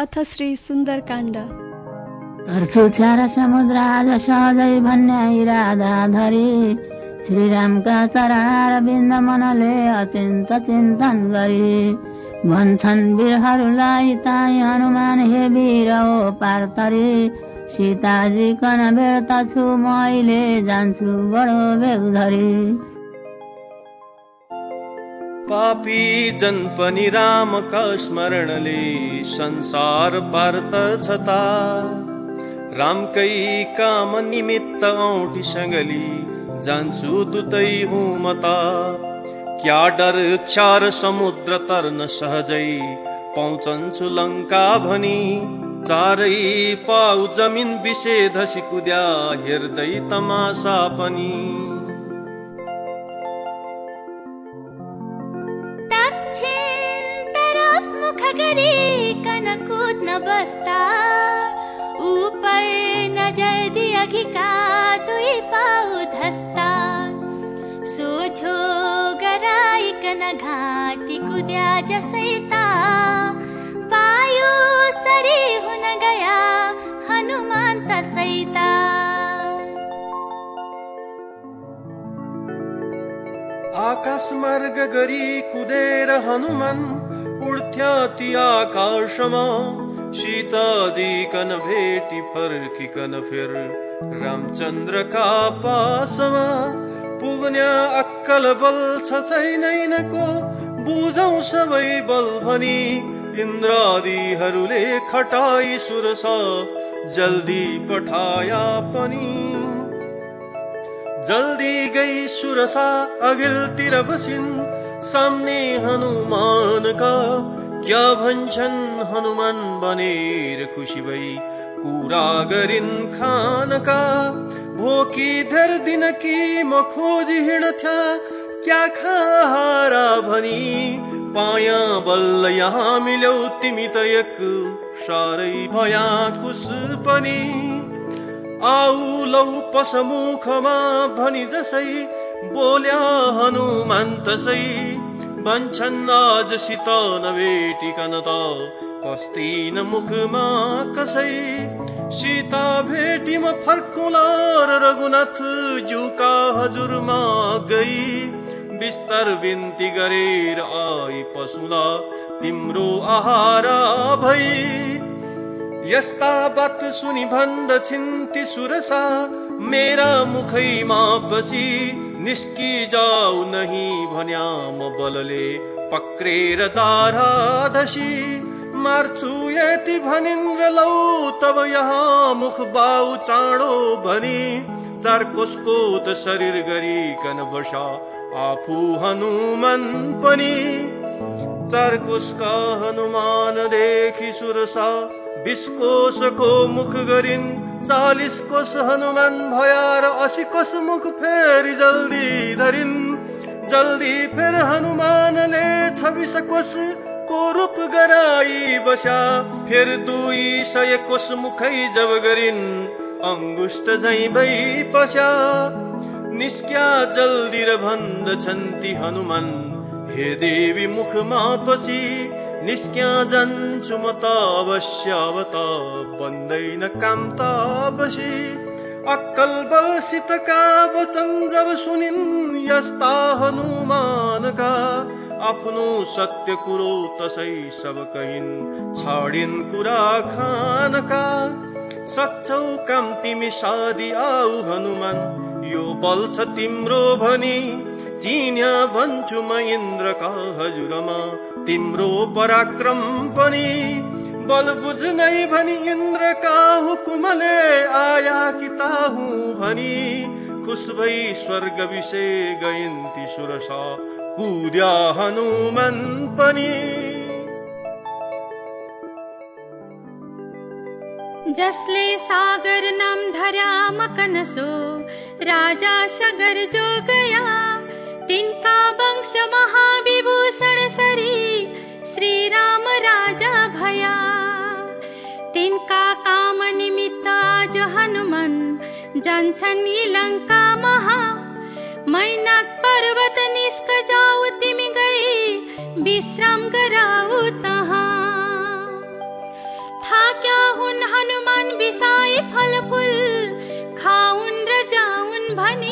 अथ श्री सुन्दरकाण्ड तर्छु छ्यार समुद्र आज सहजै भन्ने धरी श्रीरामका चरण बिन्द मनले अत्यन्त चिन्तन गरी भन्छन् वीरहरूलाई ताई हनुमान हे वीर हो पार्थरी। सीताजी कन बेर्ता छु म अहिले जान्छु बडो बेग धरी पापी जन पनि रामका स्मरणले संसार पार्त छता। रामकै काम निमित्त औठी सङ्गली जान्छु दुतै हुँ मता। क्या डर क्षार समुद्र तर्न सहजै पहुँचन्छु लङ्का भनी। चारै पाउ जमिन विषे धसी कुद्या हेर्दै तमासा पनि। गरिकन कुद्न बस्ता उपर नजर दिएका दुई पाउ धस्ता। सोझो गराइकन घाँटी कुद्या जसैता पायो सरी हुन गया हनुमान तसैता। आकाश मार्ग गरी कुदेर हनुमान उड्थ्या ती आकाशमा सीतादिकन भेटी फर्किकन फेर। रामचन्द्रका पासमा पुग्न्या अक्कल बल छ छैनैनको बुझौ सबै बल भनी इन्द्रादिहरूले खटाई सुरस जल्दी पठाया पनि। जल्दी गई सुरसा अघिल्तिर बसिन् सामने हनुमानका क्या भन्छन् हनुमान बनेर खुसी भई? कुरा गरिन् खानका भोकी धर दिन कि म खोजी हिँड्थ्या क्या खाहारा भनी? पाया बल्ल यहाँ मिल्यौ तिमी त एक साह्रै भया खुस पनि। आउ लौ पसमुखमा भनी जसै बोल्या हनुमान तसै भन्छन् आजसित नभेटिकन त पस्तिन मुखमा कसै। सीता भेटीमा फर्कुला र रघुनाथ जुका हजुरमा गई। बिस्तर बिन्ती गरेर आई पशुला तिम्रो आहारा भई। यस्ता बात सुनि भन्दछिन् ती सुरसा मेरा मुखैमा पसी निस्की जाऊ नहीं भन्या म बलले दारा दसी मार्छु यति भनिन्द्र लौ तब यहाँ मुख बाउ चाँडो भनी। चार कोसको त शरीर गरिकन बसा आफू हनुमान पनि। चार हनुमान देखि सुरसा बिस कोसको मुख गरिन् चालिस कोस हनुमान भया र असी कोस मुख फेरि जल्दी धरिन्। जल्दी फेर हनुमानले छब्बिस कोस को रूप गराई बस्या फेर दुई सय कोस मुखै जब गरिन् अङ्गुष्ट झै भई पस्या निस्क्या जल्दी र भन्दछन् ती हनुमान हे देवी मुखमा पछि निस्क्या जान्छु म त अवश्य अब त बन्दैन काम त बसी अक्कल वचन जब सुनिन् यस्ता हनुमानका आफ्नो सत्य कुरो तसै सब कहिन् छाडिन् कुरा खानका सक्छौ काम तिमी सादी आऊ हनुमान यो बल छ तिम्रो भनी चिन्या भन्छु म इन्द्रका हजुरमा? तिम्रो पराक्रम पनि बल बुझ्नै भनी इन्द्रका हुकुमले आया कि ताहु भनी? खुस भई स्वर्ग विषय गइन्ती सुरसा कुद्या हनुमान पनि। जसले सागर नाम धर्या मकनसो राजा सगर जो गया तिनका वंश महाविभूषण सरी श्री राम राजा भया। तिनका काम निमित्त आज हनुमान जान्छन् लङ्का महा। मैनाक पर्वत निस्क जाऊ तिमी गई, विश्राम तहाँ। थाक्या हुन् हनुमान बिसाई फलफुल खाउन् र जाउन् भनी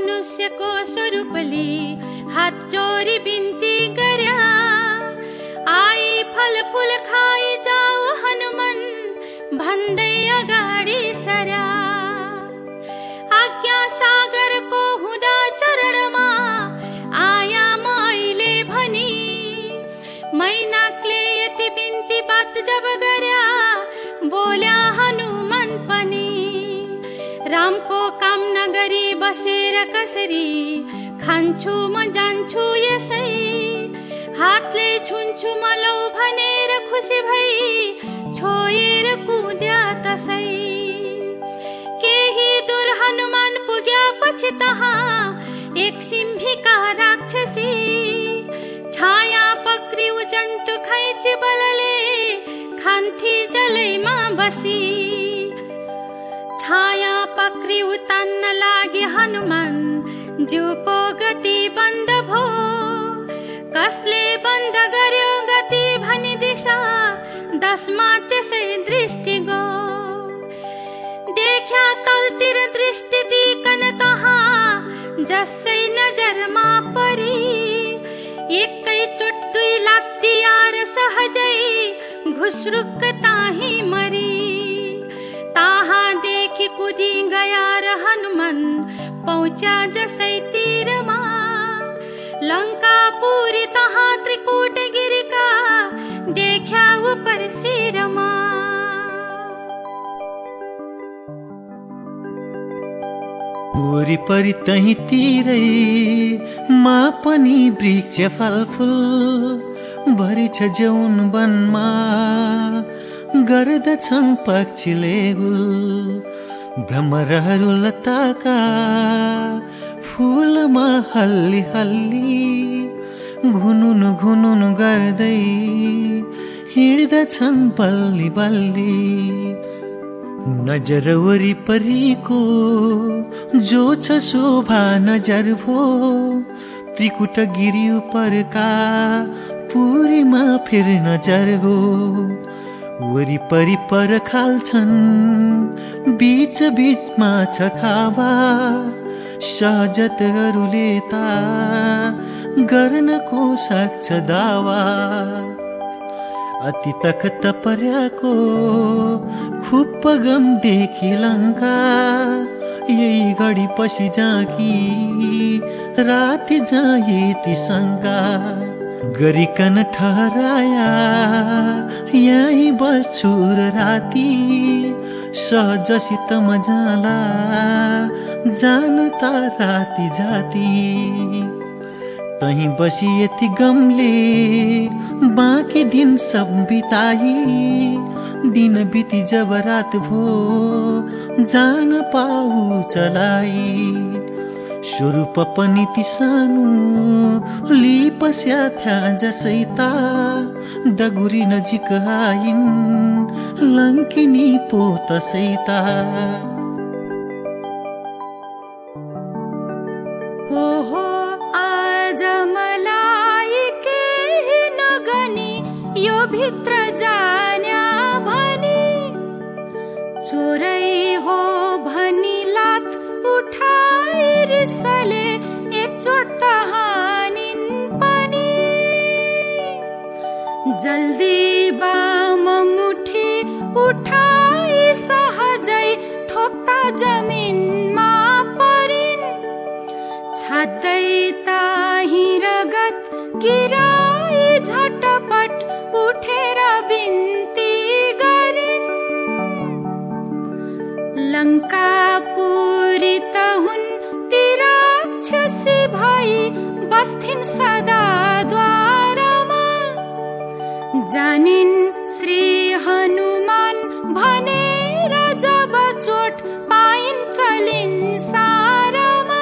मनुष्यको स्वरूपले हात जोरी बिन्ती गर्या आई फल फुल खाइ जाऊ हनुमान भन्दै अगाडि सर्या आज्ञा सागरको हुँदा चरणमा आया म अहिले भनी। मैनाकले यति बिन्ती बात जब गर्या रामको काम नगरी बसेर कसरी खान्छु म जान्छु यसै। हातले छुन्छु मलौ भनेर खुसी भई छोएर कुद्या तसै। केही दूर हनुमान पुग्यापछि तहा एक सिम्भिका राक्षसी। छाया पक्रिउ जन्तु खैची बलले खान्थी जलैमा बसी। छाया पक्रिउ तान्न लागि हनुमान जिउको गति बंद भो। कसले बंद गर्यो गति भनी दिशा दसमा त्यसै दृष्टि गो। देख्या तलतिर दृष्टि दिकन तहा जसै नजरमा परी। एकै चोट दुई लात्ती आर सहजै, घुसरुक ताही मरी। ताहा कुदी गया र हनुमान पहुँचा जसै तिरमा। लङ्का पुरी तहा त्रिकुट गिरिका देख्या उपर शिरमा वरिपरि तही तिरै मा पनि वृक्ष फलफुल भरि छ जौन वनमा। गर्दछन् पक्षीले गुल भ्रमरहरू लताका फुलमा हल्ली हल्ली घुनुन घुनुन गर्दै हिँड्दछन् बल्ली बल्ली नजर वरिपरिको जो छ शोभा नजर भो त्रिकुट गिरी परका पुरीमा फेर नजर गो वरिपरि पर खाल्छन् बिच बिचमा छ खावा सहजतहरूले ता गर्नको सक्छ दावा। अति तखत पर्याको खुप्प गम देखि लङ्का यही घडी पछि जाकी राति जाए ती शङ्का। गरिकन ठहराया। यही बस्छु राति सहजसित मजाला। जान त राति जाति। तही बसी यति गमले बाँकी दिन सब बिताई। दिन बिति जब रात भो जान पाऊ चलाई। स्वरूप पनि ती सानो लिपस्या थ्या जसैता दगुरी नजिक आइन् लङ्किनी पो तसैता। हो हो आज मलाई केही नगनी यो भित्र जान्या भनी। चोरै रिसले एकचोट पनि। जल्दी बाम मुठी उठाई सहजै ठोक्टा जमिनमा परिन्। ताही रगत गिराई झटपट उठेर बिन्ती बस्थिन् सदा द्वारमा। जानिन् श्री हनुमान भनेर जब चोट पाइन् चलिन् सारमा।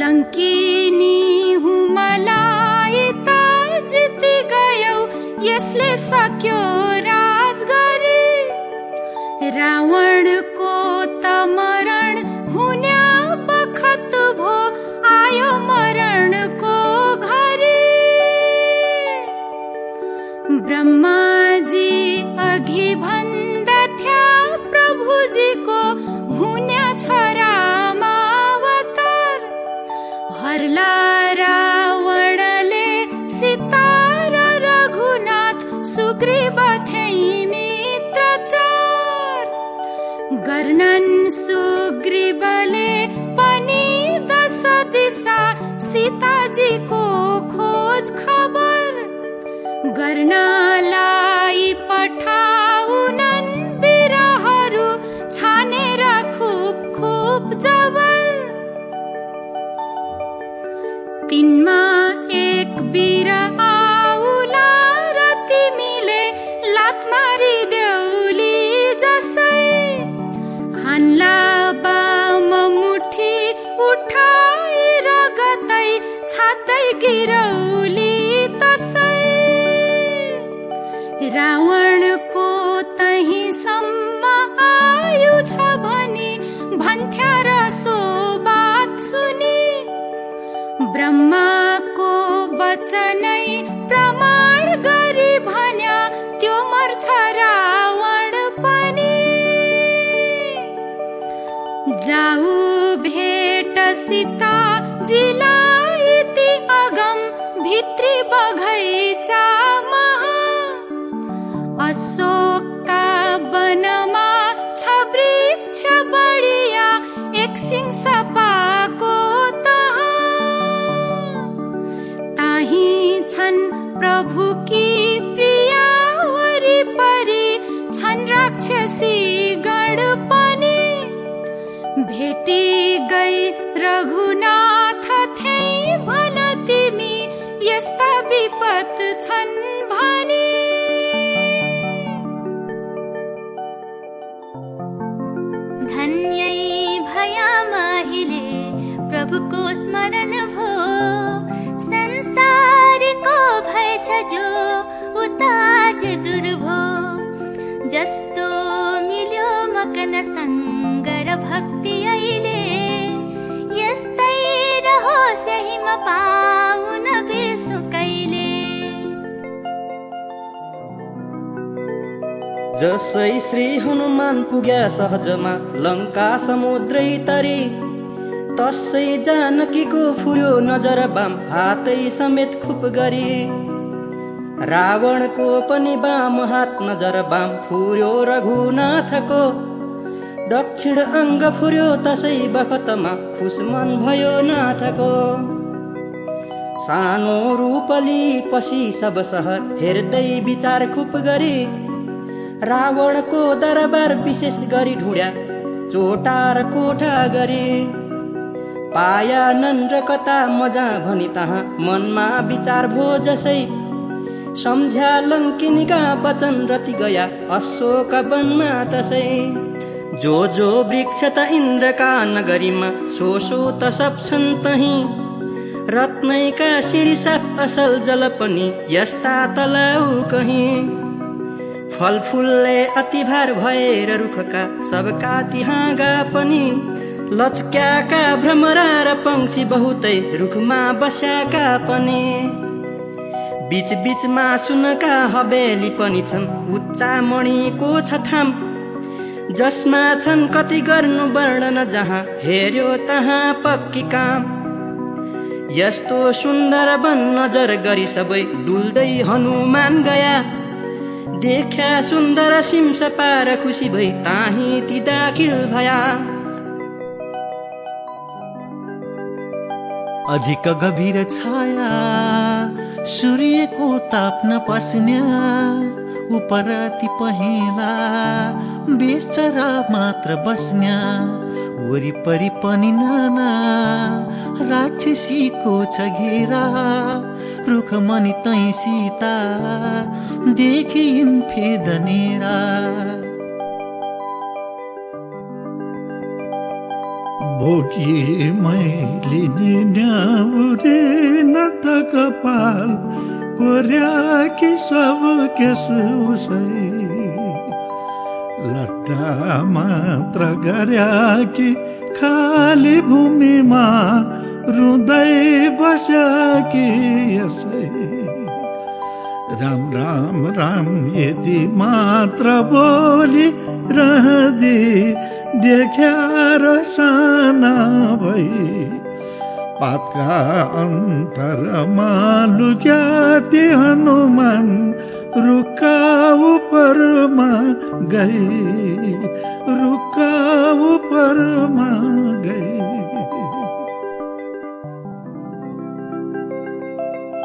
लङ्किनी हुमलाई त जिति गयौ यसले सक्यो राज गरी रावणको रावणको तहीसम्म आयु छ भनी भन्थ्या र सो बात सुनि। ब्रह्माको वचनै प्रमाण गरी भन्या त्यो मर्छ रावण पनि। जाऊ सपाको ताही छन् प्रभुकी प्रिया वरिपरि छन् राक्षसी गण पनि। भेटी गई रघुनाथ भक्ति अहिले यस्तै रहोस् यहीमा पाउन बिर्सु कहिले। जसै श्री हनुमान पुग्या सहजमा लङ्का समुद्रै तरी तसै जानकीको फुर्यो नजर बाम हातै समेत खुप गरी। रावणको पनि बाम हात नजर बाम फुर्यो रघुनाथको दक्षिण अङ्ग फुर्यो तसै बखतमा खुसमन भयो नाथको। सानो रूपली पसी सब सहर हेर्दै विचार खुप गरी। रावणको दरबार विशेष गरी ढुड्या चोटार कोठा गरी। पाया नन र कता मजा भनी तहाँ मनमा विचार भो जसै। सम्झ्या लङ्किनीका वचन रति गया अशोक वनमा तसै। जो जो वृक्ष त इन्द्रका नगरीमा सो सो त सब छन् तही रत्नैका सिँढी साथ असल जल पनि यस्ता तलाउ कहीँ फलफुलले अति भार भएर रुखका सबका तिहाँगा पनि। लचक्याका भ्रमरा र पंक्षी बहुतै रुखमा बस्याका पनि। बीच बीचमा सुनका हवेली पनि छन् उच्चा मणिको छ थाम जसमा छन् कति गर्नु वर्णन जहाँ। हेर्यो तहाँ पक्की काम। यस्तो सुन्दर वन नजर गरी सबै डुल्दै हनुमान गया। देख्या सुन्दर सिम्स पार खुसी भई ताही ती दाखिल भया। अधिक गभीर छाया सूर्यको ताप नपस्न्या उपराति पहेला बेचरा मात्र बस्न्या वरिपरि पनि नाना राक्षसीको छ घेरा रुखमनि तै सीता देखिन् फेदनेरा भोगी मैले न्याउरे न त कपाल कोर्या कि सब उसै। लट्टा मात्र गर्या कि खाली भूमिमा रुँदै बस्या कि यसै। राम राम राम यदि मात्र बोली रहदी देख्या र साना भई। पातका अन्तरमा लुक्या ती हनुमान रुखा उपरमा गई रुखा उपरमा गई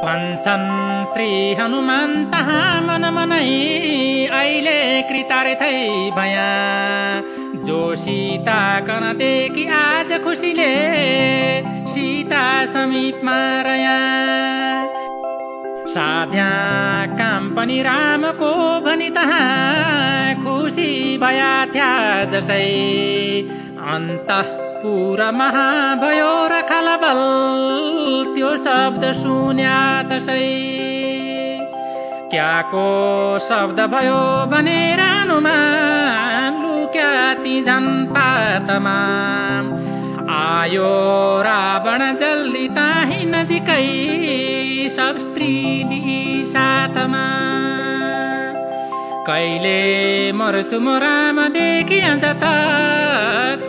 भन्छन् श्री हनुमान तहाँ मन मनै अहिले कृतार्थै भया। जो सीता कनदेखि आज खुसीले सीता समीपमा रया साध्या काम पनि रामको भनी तहाँ खुसी भया थ्या जसै अन्त पुरा महाभयो र खलबल त्यो शब्द सुन्या तसै। क्याको शब्द भयो भने रानुमा लुक्या ती झन् पातमा आयो रावण जल्दी ताही नजिकै सब स्त्री साथमा। कहिले मर्छु म राम देखिया जता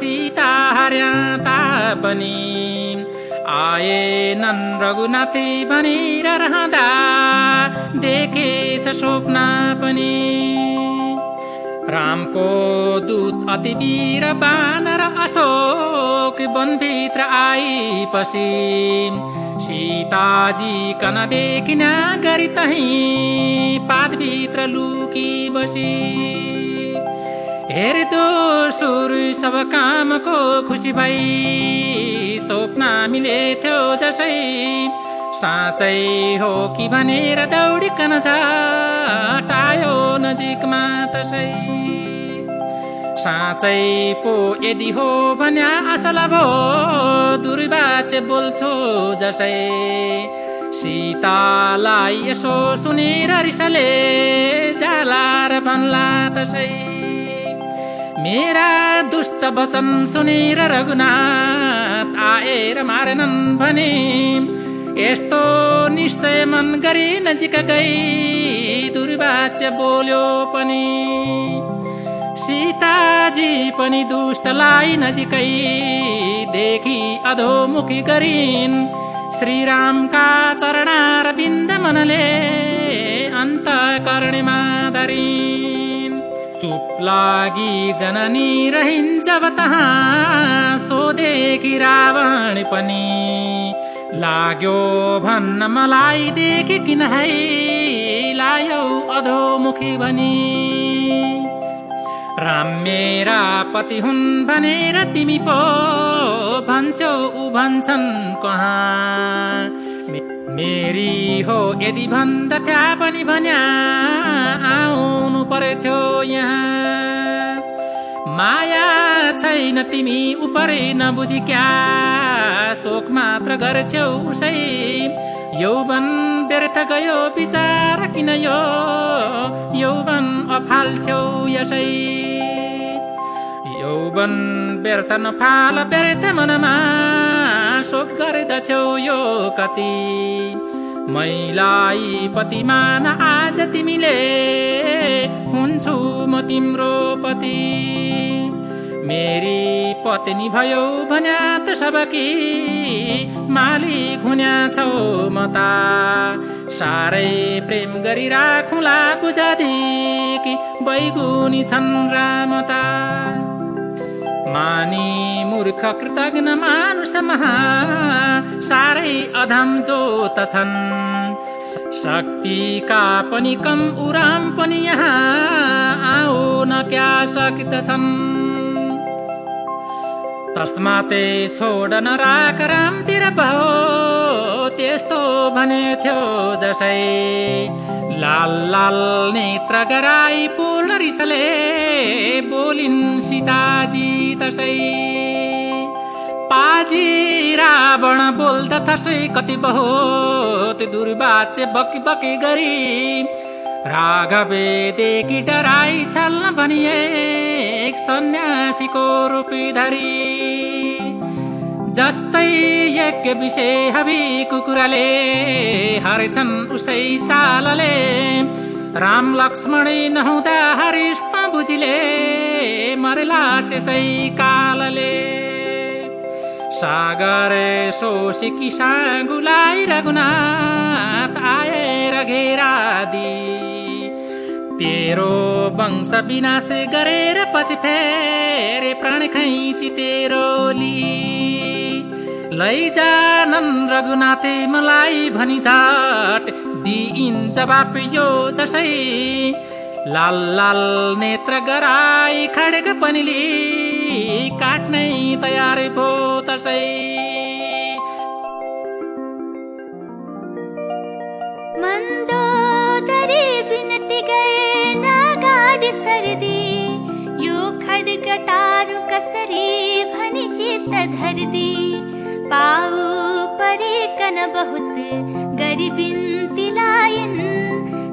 सीता हर्या तापनि। आए नन रघुनाथी भनेर रहँदा देखेछ स्वप्न पनि। रामको दूत अति वीर बानर अशोक वनभित्र आइपछि सीताजी कन देखिन गरी तही पातभित्र लुकी बसी। हेर्दो सुर सब कामको खुसी भई। स्वप्न मिलेथ्यो जसै साँचै हो कि भनेर दौडिकन टायो नजिकमा तसै। साँचै पो यदि हो भन्या असल भो दुर्वाच्य बोल्छु जसै सीतालाई यसो सुनेर रिसले जाला र भन्ला तसै। मेरा दुष्ट वचन सुनेर रघुनाथ आएर मारेनन् भने यस्तो निश्चय मन गरी नजिक गई दुर्वाच्य बोल्यो पनि। सीताजी पनि दुष्टलाई नजिकै देखि अधोमुखी गरिन्। श्रीरामका चरणार बिन्द मनले अन्त कर्णेमा धरिन्। चुप लागि जननी रहिन् जब तहाँ सोधेकी रावण पनि। लाग्यो भन्न मलाई देखि किन है लायौ अधोमुखी भनी राम मेरा पति हुन् भनेर तिमी पो भन्छौ ऊ भन्छन् कहाँ। मेरी हो यदि भन्दथ्या पनि भन्या आउनु पर्थ्यो यहाँ। माया छैन तिमी उपरै नबुझी क्या शोक मात्र गर्छौ उसै। यौवन व्यर्थ गयो विचार किन यो? यौवन अफाल्छौ यसै। यौवन व्यर्थ नफाल व्यर्थ मनमा शोक गर्दछौ यो कति मैलाई पतिमान आज तिमीले हुन्छु म तिम्रो पति मेरी पत्नी भयो भन्या त सबकी मालिक हुन्या छौ म त साह्रै प्रेम गरी राखुला बुझादेखि बैगुनी छन् रामता। मानी मूर्ख कृतज्ञ मानुष महा साह्रै अधम जोत छन्। शक्तिका पनि कम उराम पनि यहाँ आऊ न क्या सक्दछन् तस्माते छोड न राख रामतिर भयो त्यस्तो भने थियो जसै लाल लाल नेत्र गराई पूर्ण रिसले बोलिन् सीताजी तसै। पाजी रावण बोल्दछसै कति बहुत दुर्वाच्य बकी बकी गरी राघवेदेखि डराई छल्न भनिए एक सन्यासीको रूपी धरी। जस्तै यज्ञ विषय हबी कुकुराले हरेछन् उसै चालले। राम लक्ष्मणै नहुँदा हरिष्म बुझिले मरेला त्यसै कालले। सागरे सोसी किसागुलाई रघुनाथ आएर घेरादी तेरो वंश विनाश गरेर पछि फेरे प्राण खैची तेरो ली। लैजानन् रघुनाथे मलाई भनी झाट दिइन्छ बाप यो जसै। लाल लाल नेत्र गराई खडेग पनिली काट्नै तयार भो तसै। सर्दी यो खड्ग टारु कसरी भनी चित्त धरदी। पाऊ परिकन बहुत गरी बिन्ती लाइन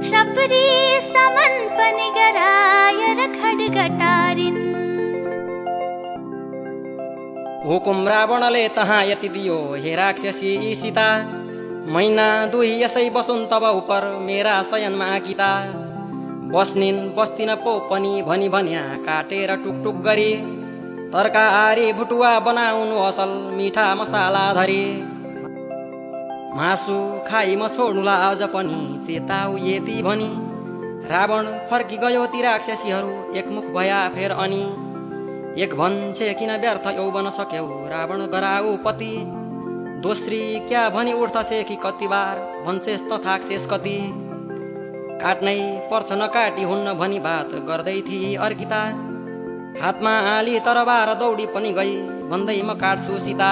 शबरी समन पनि गरायर खड्ग टारिन् हुकुम रावणले तहाँ यति दियो हे राक्षसी सीता मैना दुही यसै बसुन् तब उपर मेरा शयनमा आकिता बस्निन् बस्तिन पो पनि भनी भन्या काटेर टुकटुक गरी तरकारी भुटुवा बनाउनु असल मिठा मसाला धरी। मासु खाइ म छोड्नुला अझ पनि चेताउ यति भनी। रावण फर्की गयो ती राक्षसीहरू एकमुख भया फेर अनि। एक भन्छे किन व्यर्थ यौवन सक्यौ रावण गराउ पति। दोस्री क्या भनी उठ्दछे कि कति बार भन्छेस् त कति। काट्नै पर्छ नकाटी हुन्न भनी बात गर्दै थिए अर्किता। हातमा आली तरबार दौडी पनि गई भन्दै म काट्छु सीता।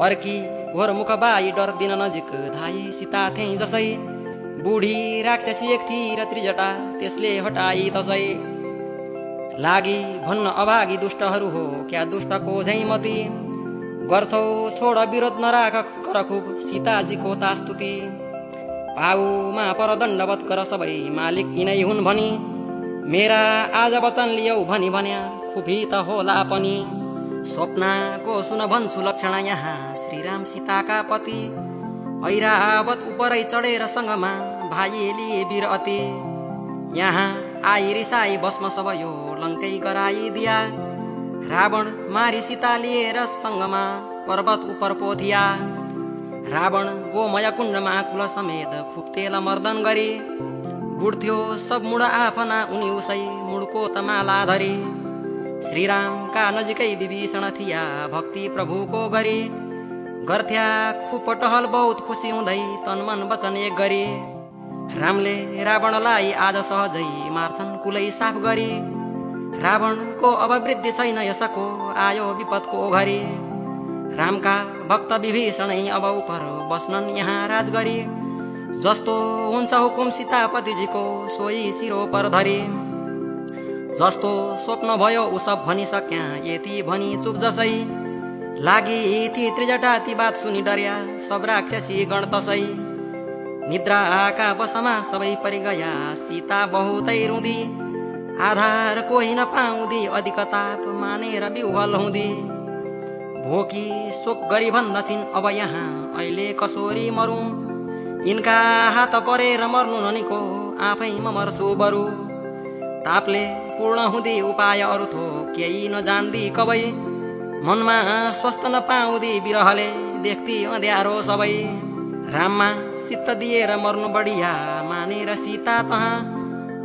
अर्की घोर मुख बाई डर दिन नजिक धाई सीता थिए जसै। बुढी राक्षसी एक थिए र त्रिजटा त्यसले हटाई दसै। लागि भन्न अभागी दुष्टहरू हो क्या दुष्टको झैमती गर्छौ छोड विरोध नराख कर खुब सीताजीको तास्तुति पाउमा पर दण्डवत कर सबै मालिक यिनै हुन् भनी। मेरा आज वचन लियौ भनी भन्या खुबी त होला पनि। स्वप्नाको सुन भन्छु लक्षण यहाँ श्रीराम सीताका पति। ऐरावत उपरै चढेर सँगमा भाइ लिए वीर अति यहाँ आई रिसाई बस्म सब यो लङ्कै गराइदिया रावण मारी सीता लिएर सँगमा पर्वत उपर पोथिया। रावण गोमय कुण्डमा कुल समेत खुप्तेल मर्दन गरी। बुढ्थ्यो सब मुड आफना उनी उसै मुडको तमाला धरी। श्रीरामका नजिकै विभीषण थिया भक्ति प्रभुको गरी गर्थ्या खुप टहल बहुत खुसी हुँदै तनमन वचन एक गरी। रामले रावणलाई आज सहजै मार्छन् कुलै साफ गरी। रावणको अब वृद्धि छैन यसको आयो विपदको घरी। रामका भक्त विभीषणै अब उपर बस्नन् यहाँ राज गरी जस्तो हुन्छ हुकुम सीतापतिजीको सोही सिरो पर धरी जस्तो स्वप्न भयो उसब भनिसक्या यति भनी चुप जसै। लागि ती त्रिजटा ती बात सुनि डर्या सब राक्षसी गण तसै। निद्राका बसमा सबै परिगया सीता बहुतै रुँदी। आधार कोही नपाउँदी अधिक ताप मानेर बिउहल हुँदी। भोकी शोक गरी भन्दछिन् अब यहाँ अहिले कसोरी मरौँ। यिनका हात परेर मर्नु ननिको आफै म मर्छु बरु। तापले पूर्ण हुँदी उपाय अरू थो केही नजान्दी कबै। मनमा स्वस्थ नपाउँदी बिरहले देख्ती अँध्यारो सबै। राममा चित्त दिएर मर्नु बढिया मानेर सीता तहाँ।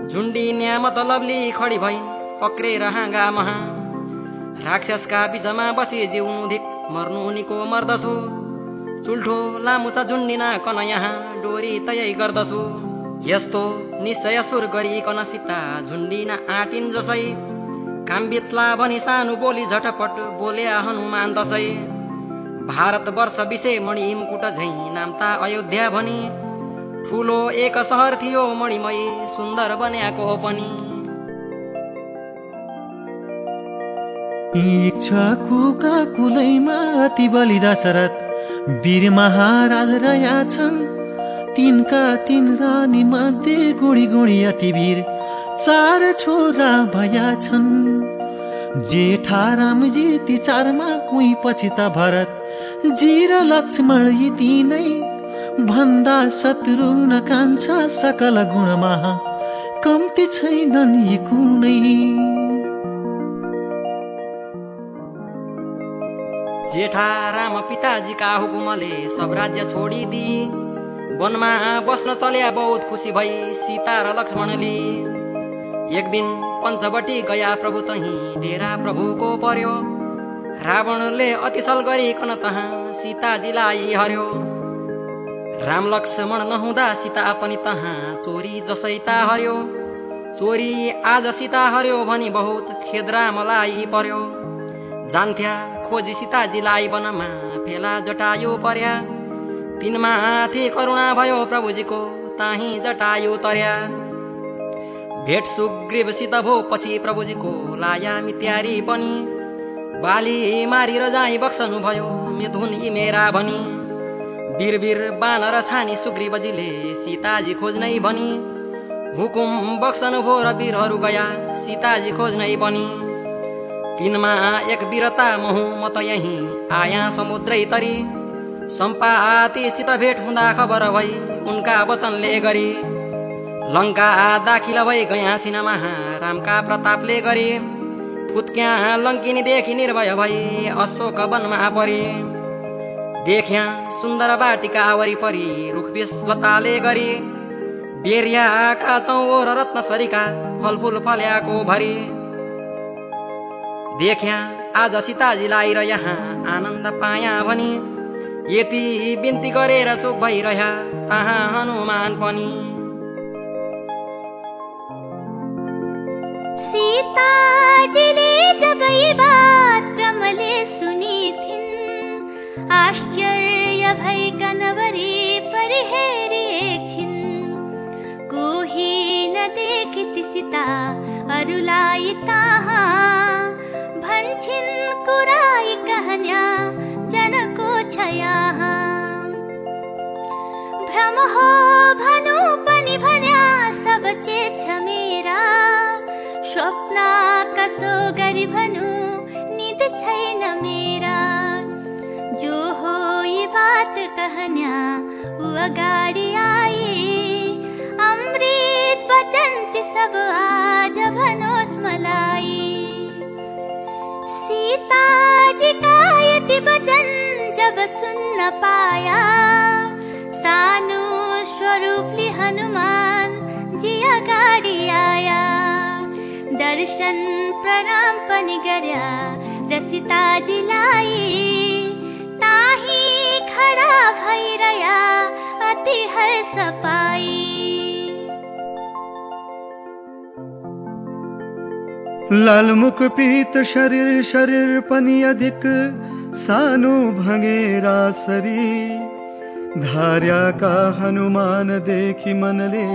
झुन्डी न्यामत लभली खडी भई पक्रेर हाँगा महा। राक्षसका बिचमा बसी जिउनु धिक मर्नु उनीको मर्दछु चुल्ठो लामु छ झुन्डिना कन यहाँ डोरी तयै गर्दछु। यस्तो निश्चय सुर गरिकन सीता झुन्डिन आटिन जसै। काम बित्ला भनी सानो बोली झटपट बोले हनुमान दसै। भारत वर्ष विषय मणि मुकुट झै नाम्ता अयोध्या भनी। ठुलो एक सहर थियो मणिमय सुन्दर बन्याको पनि। इच्छाकुका कुलैमा अति बलि दशरथ। वीर महाराज रया छन्। तिनका तिन रानी मध्ये गुडी गुडी अति वीर चार छोरा भया छन्। जेठा रामजी ती चारमा उही पछि त भरत। जिर लक्ष्मण यी तिनै भन्दा शत्रु न कान्छा सकल गुणमा कम्ती छैनन् यी कुनै। जेठा राम पिताजीका हुकुमले सब राज्य छोडिदिए वनमा बस्न चल्या बहुत खुसी भई सीता र लक्ष्मणले। एक दिन पञ्चवटी गया प्रभु तही डेरा प्रभुको पर्यो। रावणले अतिसल गरिकन तहाँ सीताजीलाई हर्यो। राम लक्ष्मण नहुँदा सीता पनि तहाँ चोरी जसैता हर्यो। चोरी आज सीता हर्यो भनी बहुत खेद्रा मलाई पर्यो। जान्थ्या खोजी सीताजीलाई वनमा फेला जटायो पर्या। तिनमाथि करुणा भयो प्रभुजीको ताही जटायो तर्या। भेट सुग्रीवसित भो पछि प्रभुजीको लाया मित्यारी पनि बाली मारिर जाई बक्सनु भयो मिथुन यी मेरा भनी। वीर बानर छानी सुग्रीवजीले सीताजी खोज्नै भनी हुकुम बक्सनु भो र वीरहरू गया सीताजी खोज्नै पनि तिनमा एक वीरता महु म त यही आया समुद्रै तरी। सम्पातीसित भेट हुँदा खबर भई उनका वचनले गरी। लङ्का दाखिल भई गया छिनमा रामका प्रतापले गरी। फुत्क्या लङ्किनी देखि निर्भय भई अशोक वनमा परे देख्या सुन्दर बाटिका वरिपरि रुखबेस लताले गरी। बेरियाका चौर रत्न सरिका फलफुल फल्याको भरी। देख्या आज सीताजीलाई र यहाँ आनन्द पाया भनी यति बिन्ती गरेर चुप भइरह्या तहाँ हनुमान पनि? सीताजीले जगै बात क्रमले सुनि थिइन् आश्चर्य भइकन वरि परिहेरी एकछिन कोही नदेखि सीता अरूलाई तहाँ भन्छन् कुराई कहन्या जनको छ भ्रम हो भनु पनि भन्या सब चेत छ मेरा। स्वप्न कसो गरी भनु निद छैन मेरा। जो हो यी बात कहन्या ऊ अगाडि आई अमृत बचन्ती सब आज भनोस् मलाई। पाया। सानो स्वरूपले हनुमान जी अगाडि आया। दर्शन प्रणाम पनि गर्या र सीताजीलाई ताही खडा भइरया अति हर्ष पाई लालमुख पीत शरीर शरीर पनि अधिक सानो भँगेरा शरीर धार्याका हनुमान देखि मनले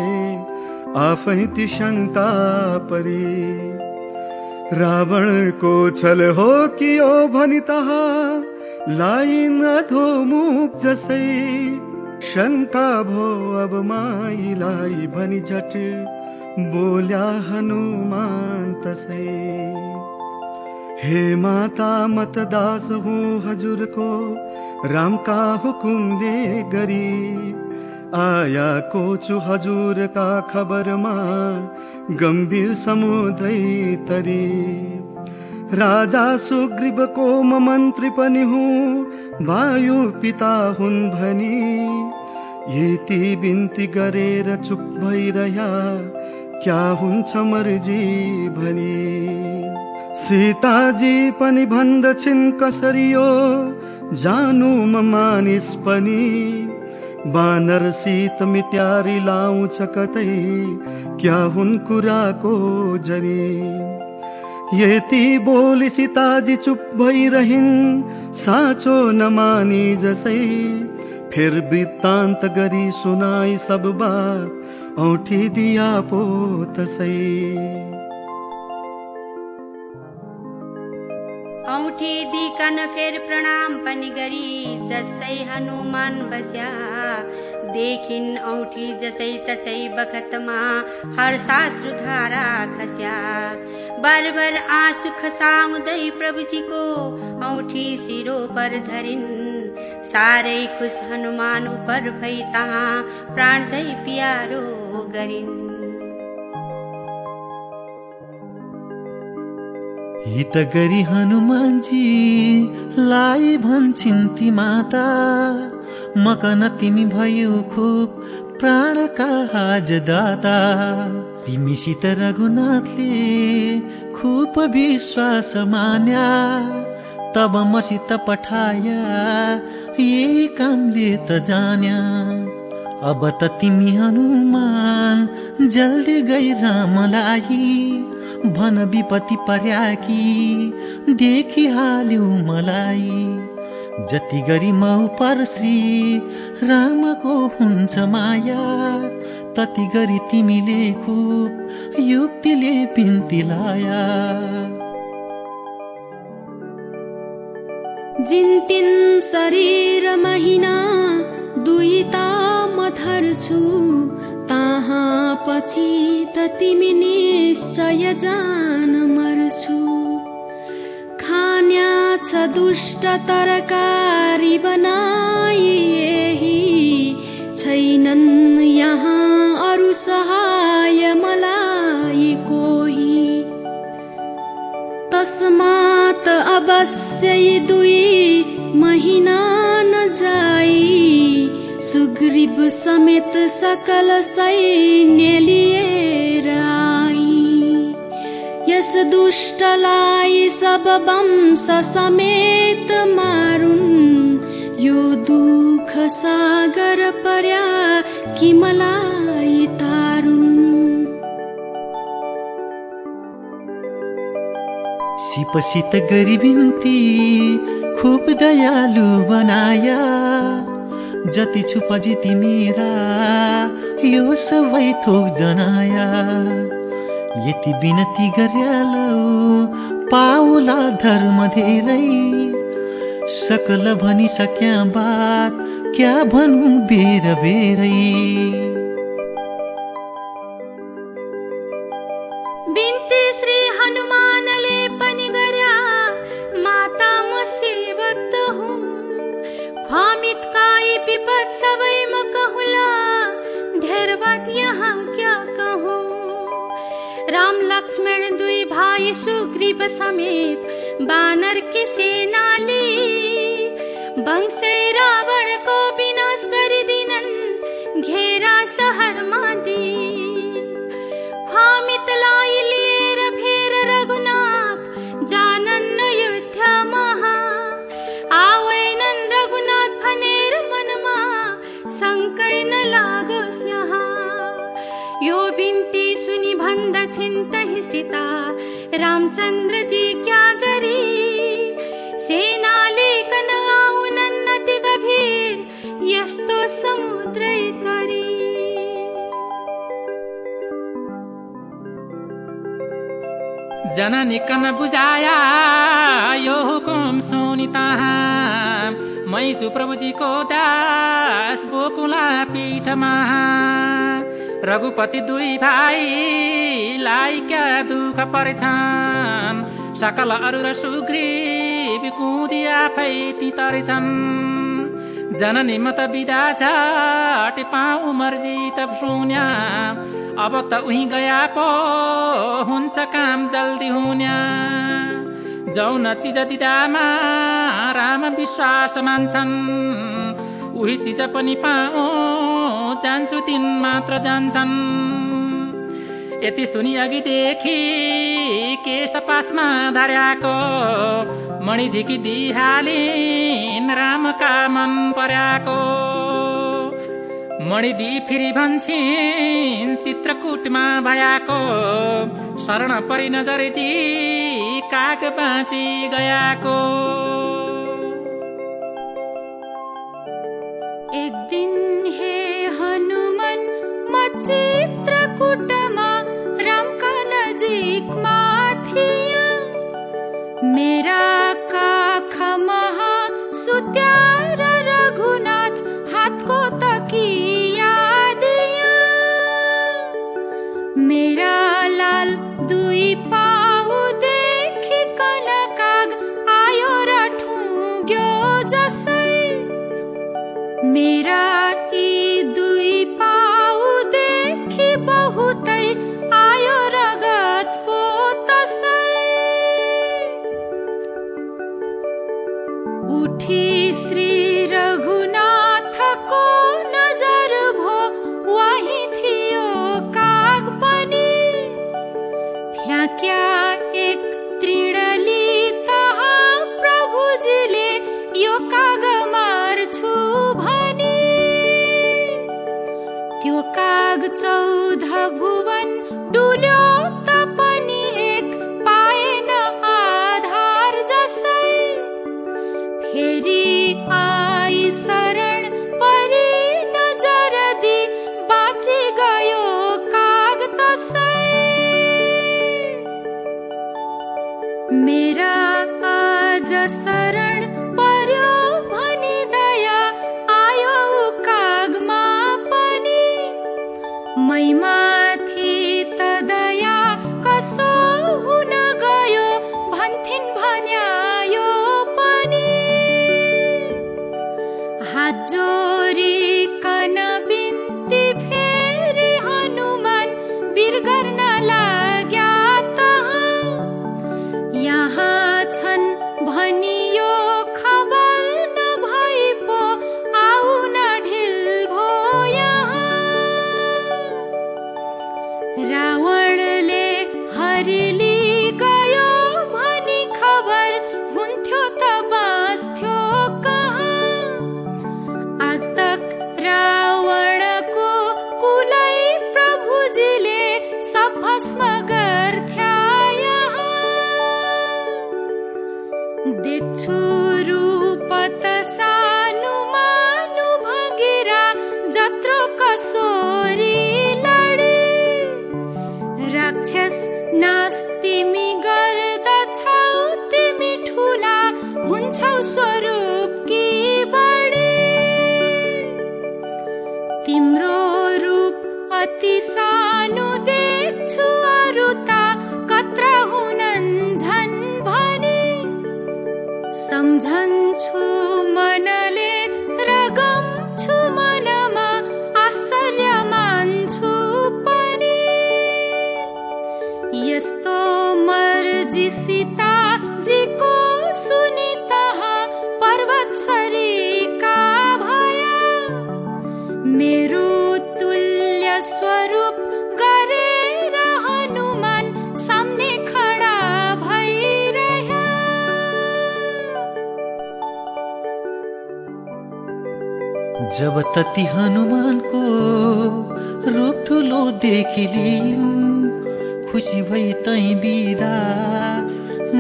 आफै ती शङ्का परी। हो कि लाइन मुख जसै। शङ्का भो अब माइलाई भनी झट बोल्या हनुमान तसै। हे माता मत दास हुँ हजुरको रामका हुकुमले गरी आयाको छु हजुरका खबरमा गम्भीर समुद्रै तरी राजा सुग्रीवको म मन्त्री पनि हुँ वायु पिता हुन् भनी। यति बिन्ती गरेर चुप भइरह्या क्या हुन्छ मर्जी भनी। सीताजी पनि भन्दछिन् कसरी यो जानु म मानिस पनि। बानर सीत मित्यारी लाउँछ कतै क्या हुन् कुराको जनी। यति बोली सीताजी चुप भइरहन् साँचो नमानी जसै। फेर वृत्तान्त गरी सुनाई सब बात औठी दिया पो तसै औठी दिकन फेर प्रणाम पनि गरी जसै हनुमान बस्या। देखिन औठी जसै तसै बखतमा हर धारा खस्या। बरबर आँसु खसाउँदै प्रभुजीको औठी सिरो पर धरिन्। साह्रै खुस हनुमान उपर भई तहाँ प्राण झै प्यारो गरिन् हित गरी हनुमानजी लाई भन्छन् ती माता। मकन तिमी भयो खुब प्राणका हाज दाता तिमीसित रघुनाथले खुब विश्वास मान्या। तब मसित पठाया यही कामले त जान्या। अब त तिमी हनुमान जल्दी गई रामलाई। भन विपत्ति पर्याकी देखिहाल्यौ मलाई। जति गरी मौ श्री रामको हुन्छ माया। तति गरी तिमीले खुब युक्तिले बिन्ती लाया। जिन्तिन शरीर महिना दुई मथर छु ताहाँ पछि त तिमी निश्चय जान मर्छु। खान्या छ दुष्ट तरकारी बनाई छैनन् यहाँ अरू सहाय मलाई कोही। तस्मात अवश्य दुई महिना सुग्रीव समेत सकल सैन्य लिएर यस दुष्टलाई सब वंश समेत मारुन्। यो दुख सागर पर्या कि मलाई तारुन्? सिपसित गरी बिन्ती खुब दयालु बनाया। जति छु पजी तिमीरा यो सबै थोक जनाया। यति बिनती गर्यालौ पाउला धर्म धेरै। सकल भनिसक्या बात क्या भनु बेर बेरै? भाई सुग्रीव समेत बानर की सेना ली बंग से रावण को बिना जननी कन बुझाया यो हुकुम सुनि तहाँ मै सुप्रभुजीको दास बोकुला पीठमा रघुपति दुई भाइलाई क्या दुःख परेछन्? सकल अरू र सुग्रीव कुदी आफै ती तरेछन्। जननी म त बिदा झाट पाउ मर्जी त सुन्या अब त उही गया पो। हुन्छ काम जल्दी हुन्या। जौन चिज दिदामा राम विश्वास मान्छन्। उही चिज पनि पाऊ जान्छु दिन मात्र जान्छन्। यति सुनि अघिदेखि केश पासमा धर्याको मणि झिकी दिइहालिन् रामका मन पर्याको। मणिदी फेरि भन्छन् चित्रकुटमा भयाको शरण परि नजर दि काग बाँची गयाको। एक दिन हे हनुमान म चित्रकुटमा रामका नजिकमा थिया मेरा काखमा मेरा लाल दुई पाउ देखिकन काग आयो र ठुङ्ग्यो जसै मेरा यी दुई पाउ देखि बहुतै आयो रगत पो तसै उठी जब तति हनुमानको रूप ठुलो देखिलिन् खुसी भई तै बिदा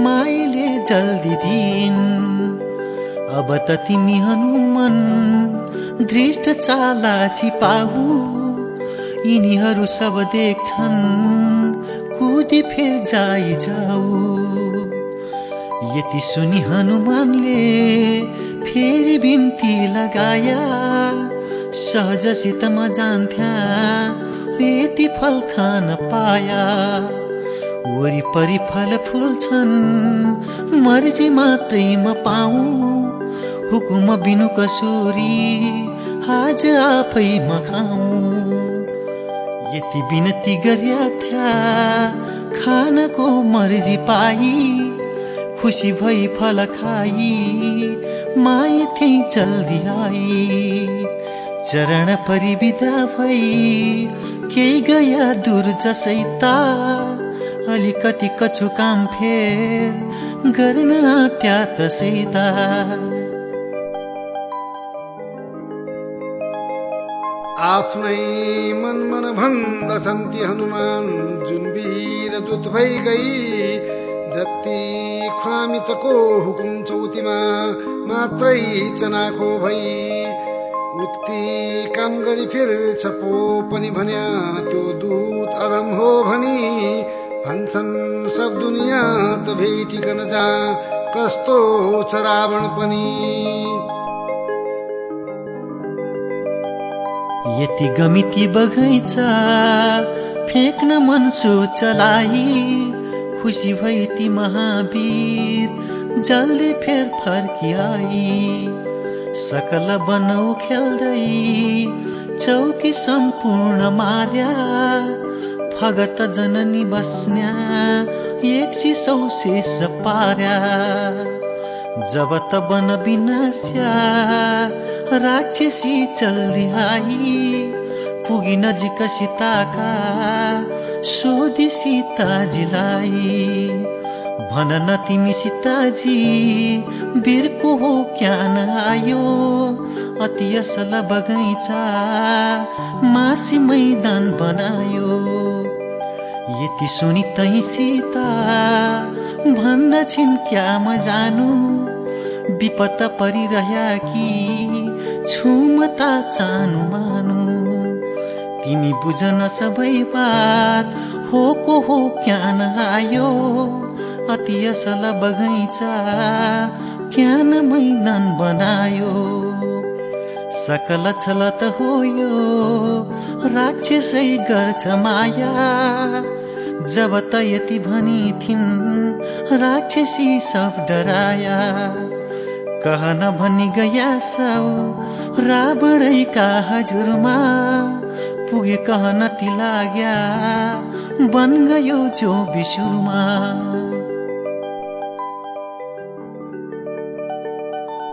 माइले जल्दी दिन् अब त तिमी हनुमान दृष्ट चाला छिपाऊ यिनीहरू सब देख्छन् कुदी फेर जाइ जाऊ। यति सुनि हनुमानले फेरि बिन्ती लगाया। सहजसितमा जान्थ्या यति फल खान पाया। वरिपरि फल फुल छन् मर्जी मात्रै म पाऊ हुकुम बिनु कसुरी आज आफै म खाऊ यति बिनती गर्या थ्या खानको मर्जी पाई। खुसी भई फल खाई माई थी जल्दी आई। चरण परिविदा भई केही गया दूर जसै ता अलिकति कछु काम फेर गर्न आट्या तसैता। आफ्नै मन मन भन्दछन् ती हनुमान जुन वीर दूत भई गई। जति ख्वामितको हुकुम चौतीमा मात्रै चनाखो भई। उति काम गरी फिर्छ पो पनि भन्या त्यो दूत अदम हो भनी। भन्छन् सब दुनियाँ त भेटिकन जा कस्तो छ रावण पनि। यति गमिती बगैँचा फेक्न मन चलाई। खुसी भई ती महावीर जल्दी फेर फर्किआई। सकल बनौ खेल्दै चौकी सम्पूर्ण मार्या। फगत जननी बस्न्या एक चिसौ शेष पार्या। जब त बन विनाश्या राक्षसी चल्दी आई पुगी नजिक सीताका सोधी सीताजीलाई भन न तिमी सीताजी वीरको हो ज्ञान आयो? अति असल बगैँचा मासी मैदान बनायो। यति सुनि तै सीता भन्दछिन् क्या म जानु? विपत परिरह्या कि छुमता चानु मानु? तिमी बुझन सबै बात हो को हो ज्ञान आयो? अति असल बगैँचा ज्ञान मैदान बनायो। सकल छलत हो यो राक्षसै गर्छ माया। जब त यति भनी थिन् राक्षसी सब डराया। कहन भनी गया सब रावणैका हजुरमा पुगे कहन ती लाग्या बन गयो जो विशुरमा।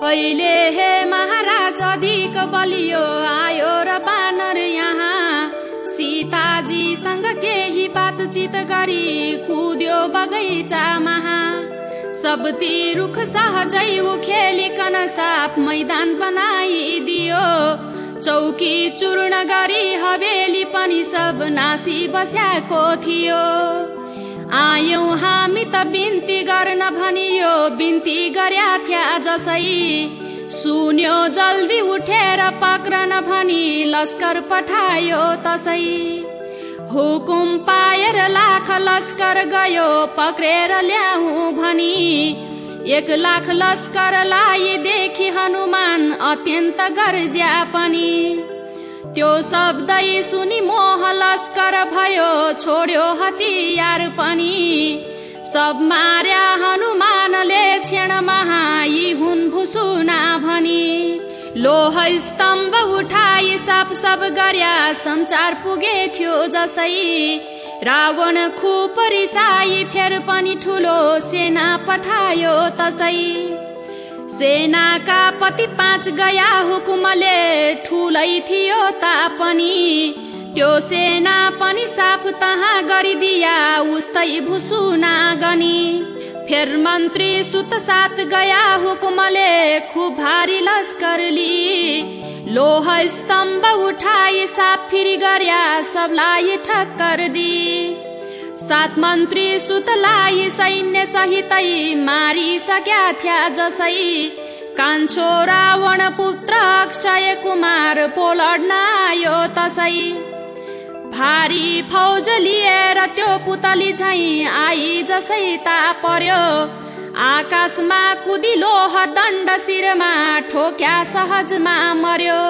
अहिले हे महाराज अधिक बलियो आयो र बानर यहाँ। सीताजीसँग केही बातचित गरी कुद्यो बगैँचा महा। सबती रुख सहजै खेलिकन साप मैदान बनाइदियो। चौकी चूर्ण गरी हवेली पनि सब नासी बस्याएको थियो। आयौ हामी त बिन्ती गर्न भनियो बिन्ती गर्या जसै। सुन्यो जल्दी उठेर पक्रन भनी लस्कर पठायो तसै। हुकुम पाएर लाख लस्कर गयो पक्रेर ल्याऊ भनी। एक लाख लस्करलाई देखि हनुमान अत्यन्त गर्ज्या पनि। त्यो शब्दै सुनि मोह लस्कर भयो छोड्यो हतियार पनि। सब मार्या हनुमानले क्षण महाई हुन् भुसुना भनी। लोह स्तम्भ उठाई साप सब गर्या संचार पुगे थियो जसै। रावण खुप रिसाई फेर पनि ठुलो सेना पठायो तसै। सेनाका पति पाँच गया हुकुमले ठुलै थियो तापनि। त्यो सेना पनि साफ तहाँ गरिदिया उस्तै भुसुना गनी फेर मन्त्री सुत सात गया हुकुमले खुब भारी लस्कर ली। लोह स्तम्भ उठाई साफ फिरी गर्या सबलाई ठक्कर दी। सात मन्त्री सुतलाई सैन्य सहितै मारिसक्या थिया जसै। कान्छो रावण पुत्र अक्षय कुमार पोलड्न आयो तसै। भारी फौज लिएर त्यो पुतली झै आई जसै ता पर्यो। आकाशमा कुदी लोह दण्ड शिरमा ठोक्या सहजमा मर्यो।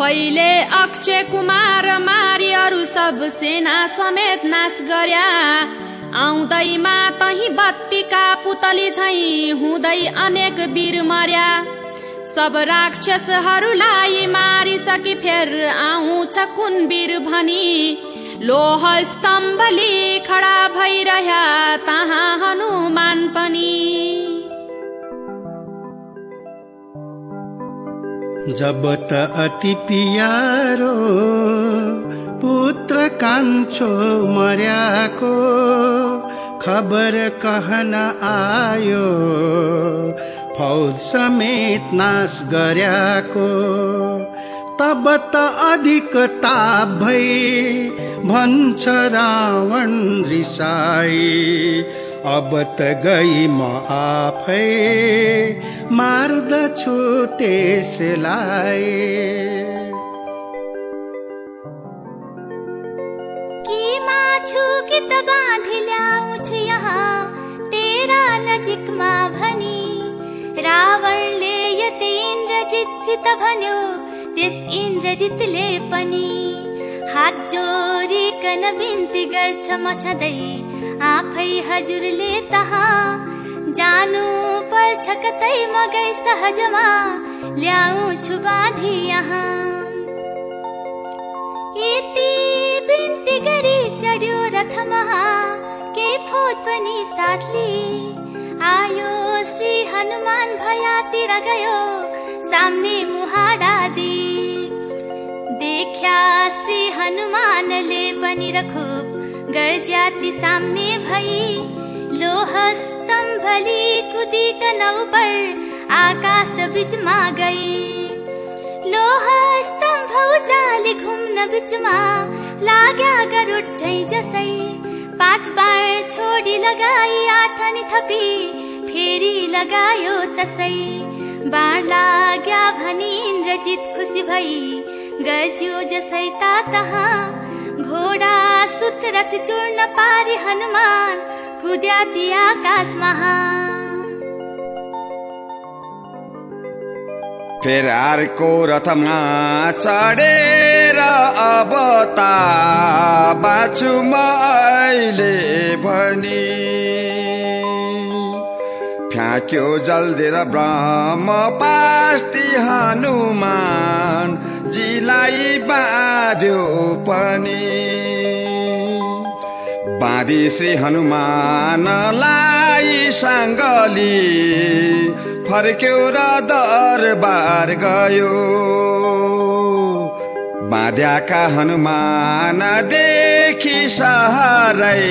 पहिले अक्षय कुमार मारी अरू सब सेना समेत नाश गर्या। आउँदैमा तही बत्तीका पुतली झै हुँदै अनेक वीर मर्या। सब राक्षसहरूलाई मारिसके फेर आउँछ कुन वीर भनी। लोह स्तम्भली खडा भइरह्या तहाँ हनुमान पनि। जब त अति पियारो पुत्र कान्छो मर्याको खबर कहन आयो फौज समेत नाश गर्याको। तब त अधिक ताप भई भन्छ रावण रिसाई। अब त गई म आफै मार्दछु त्यसलाई। केमा छु कि त बाँधि ल्याउँछु यहाँ तेरा नजिकमा भनी। रावणले यति इन्द्रजितसित भन्यो त्यस इन्द्रजितले पनि हात जोडिकन बिन्ती गर्छ म छँदै। आफै हजुरले तहाँ। जानु पर्छ कतै म गई सहजमा ल्याउँछु बाँधी यहाँ। यति बिन्ती गरी चढ्यो रथमा। के फौज पनि साथले। आयो श्री हनुमान भयातिर गयो। सामने मुहाडा दे। देख्या श्री हनुमानले पनि रखुप गर्ज्याति सामने भई लोह स्तम्भली कुदिकन ऊपर आकाश बीचमा गई खाली घुम्न बिचमा लाग्या गरुड झै जसै। पाँच बार छोडी लगाई आठनी थपी फेरि लगायो तसै। बाण लाग्या भनी इन्द्रजित खुसी भई गर्ज्यो जसै ता तहाँ घोडा सुत्रथ चूर्ण पारी हनुमान कुद्या ती आकाश महा फेर अर्को रथमा चढेर अब ता बाँचु अहिले भनी। फ्याँक्यो जल्देर ब्रह्म पास्ती हनुमान जिलाई बाँध्यो पनि। बाँधी श्री हनुमानलाई साङ्गली फर्क्यो र दरबार गयो। बाँध्याका हनुमान देखि सहारै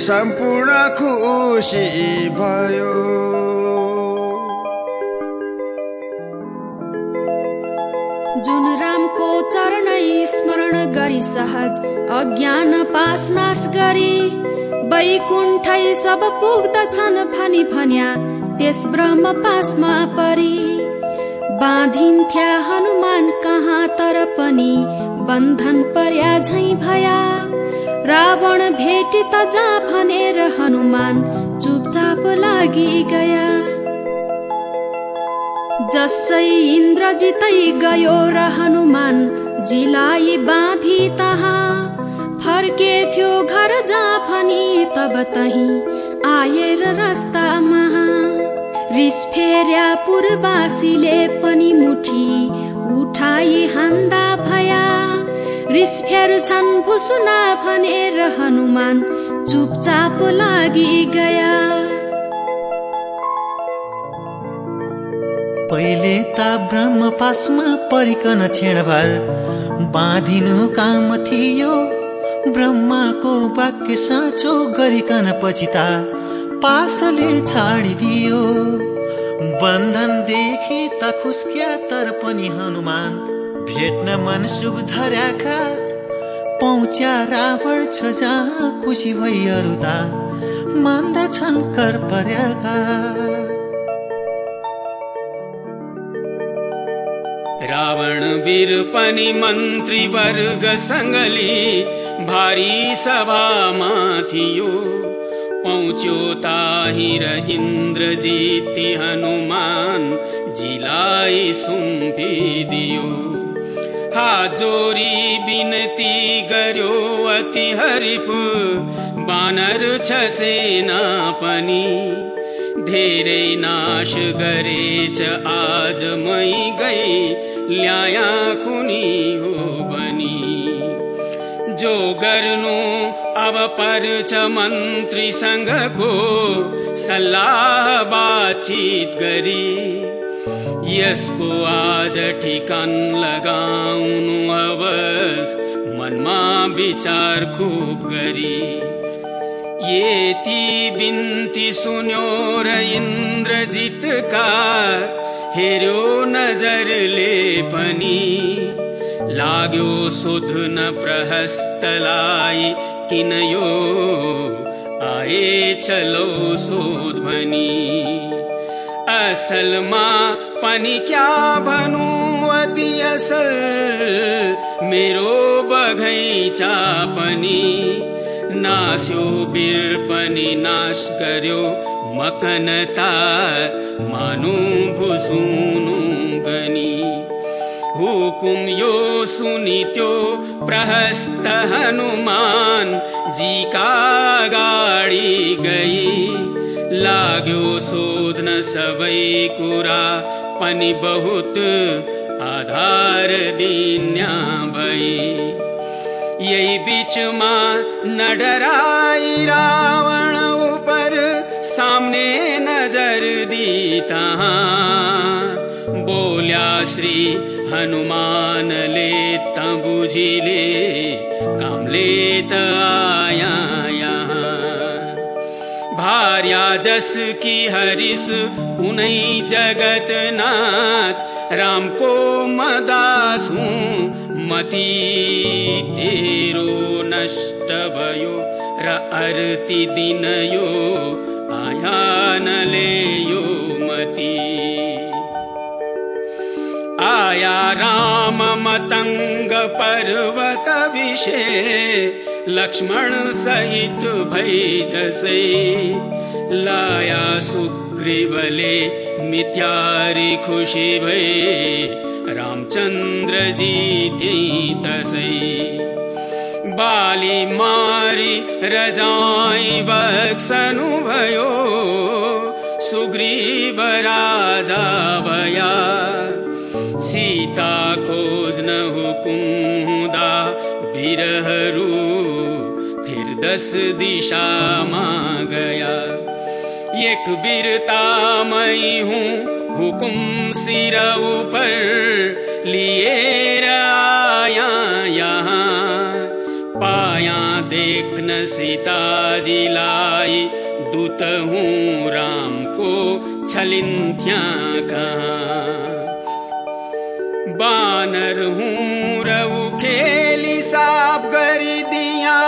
सम्पूर्ण खुसी भयो। जुन रामको चरण स्मरण गरी सहज अज्ञान पास नाश गरी। वैकुण्ठै सब पुग्दछन् भनी भन्या त्यस ब्रह्म पासमा परी। बाँधिन्थ्या हनुमान कहाँ तर पनि बन्धन पर्या झै भया। रावण भेटी त जा भनेर हनुमान चुपचाप लागि गया। जसै इन्द्रजितै गयो र हनुमान जिलाई बाँधी तहाँ फर्के थियो घर जा भनी तब तही आएर रस्तामा रिस फेर्या पूर्वासीले पनि मुठी उठाई हान्दा भया। रिस फेर्छन् भुसुना भनेर हनुमान चुपचाप लागि गया पहिले त ब्रह्म पासमा परिकन छेडभर बाँधिनु काम थियो। ब्रह्माको वाक्य साँचो गरिकन पछिता पासले छाडिदियो। बन्धनदेखि त खुस्क्या तर पनि हनुमान भेट्न मन शुभ धर्याका पहुँच्या रावण छ जहाँ खुसी भई अरुदा मान्दछन् कर पर्याका रावण वीर पनि मन्त्री वर्ग सङ्गली भारी सभामा थियो पहुँच्यो ताहिर इन्द्रजित हनुमान जिलाई सुम्पिदियो हात जोरी बिनती गर्यो अति हरिप बानर छ सेना पनि। धेरै नाश गरेछ आज मै गई ल्याया कुनी हो बनी। जो गर्नु अब पर्छ मन्त्रीसँगको सल्लाह बातचित गरी यसको आज ठिकान लगाउनु अवस मनमा विचार खुब गरी। यति बिन्ती सुन्यो र इन्द्रजितका हेर्यो नजरले पनि। लाग्यो सोध्न प्रहस्तलाई किन यो आए चलो भनी। असलमा पनि क्या भनु अति असल। मेरो बगैँचा पनि नास्यो वीर पनि नाश गर्यो मकनता मानु भुसुनु गनी हुकुम यो सुनि त्यो प्रहस्त हनुमान जीका गाडी गई। लाग्यो सोध्न सबै कुरा पनि बहुत आधार दिन्या भई। यही बीचमा न डराई रावण सामने नजर दीता। बोल्या श्री हनुमानले त बुझिले कामले यहाँ भार्या जस की हरिस उनै जगत नाथ रामको मदास हूँ मती तेरो नष्ट भयो र अर्ती दिन लेयो मती आया रामतङ्ग पर्वतविषे लक्ष्मण सहितु भै जसे लाया सुग्रीवले मिथ्यारि खुशि भये रामचन्द्र जी ति तसै बाली मारी रजाई बक्सनु भयो। सुग्रीव राजा भया सीता खोज्न हुकुम हुँदा बिरहरू फिर दस दिशामा गया एक वीरता मैं हूँ हुकुम सिर ऊपर लिए आया यहाँ देखन सीता जी लाई दूत हूँ राम को छलिन्थ्या बानर हूँ रऊ खेली साफ गरी दिया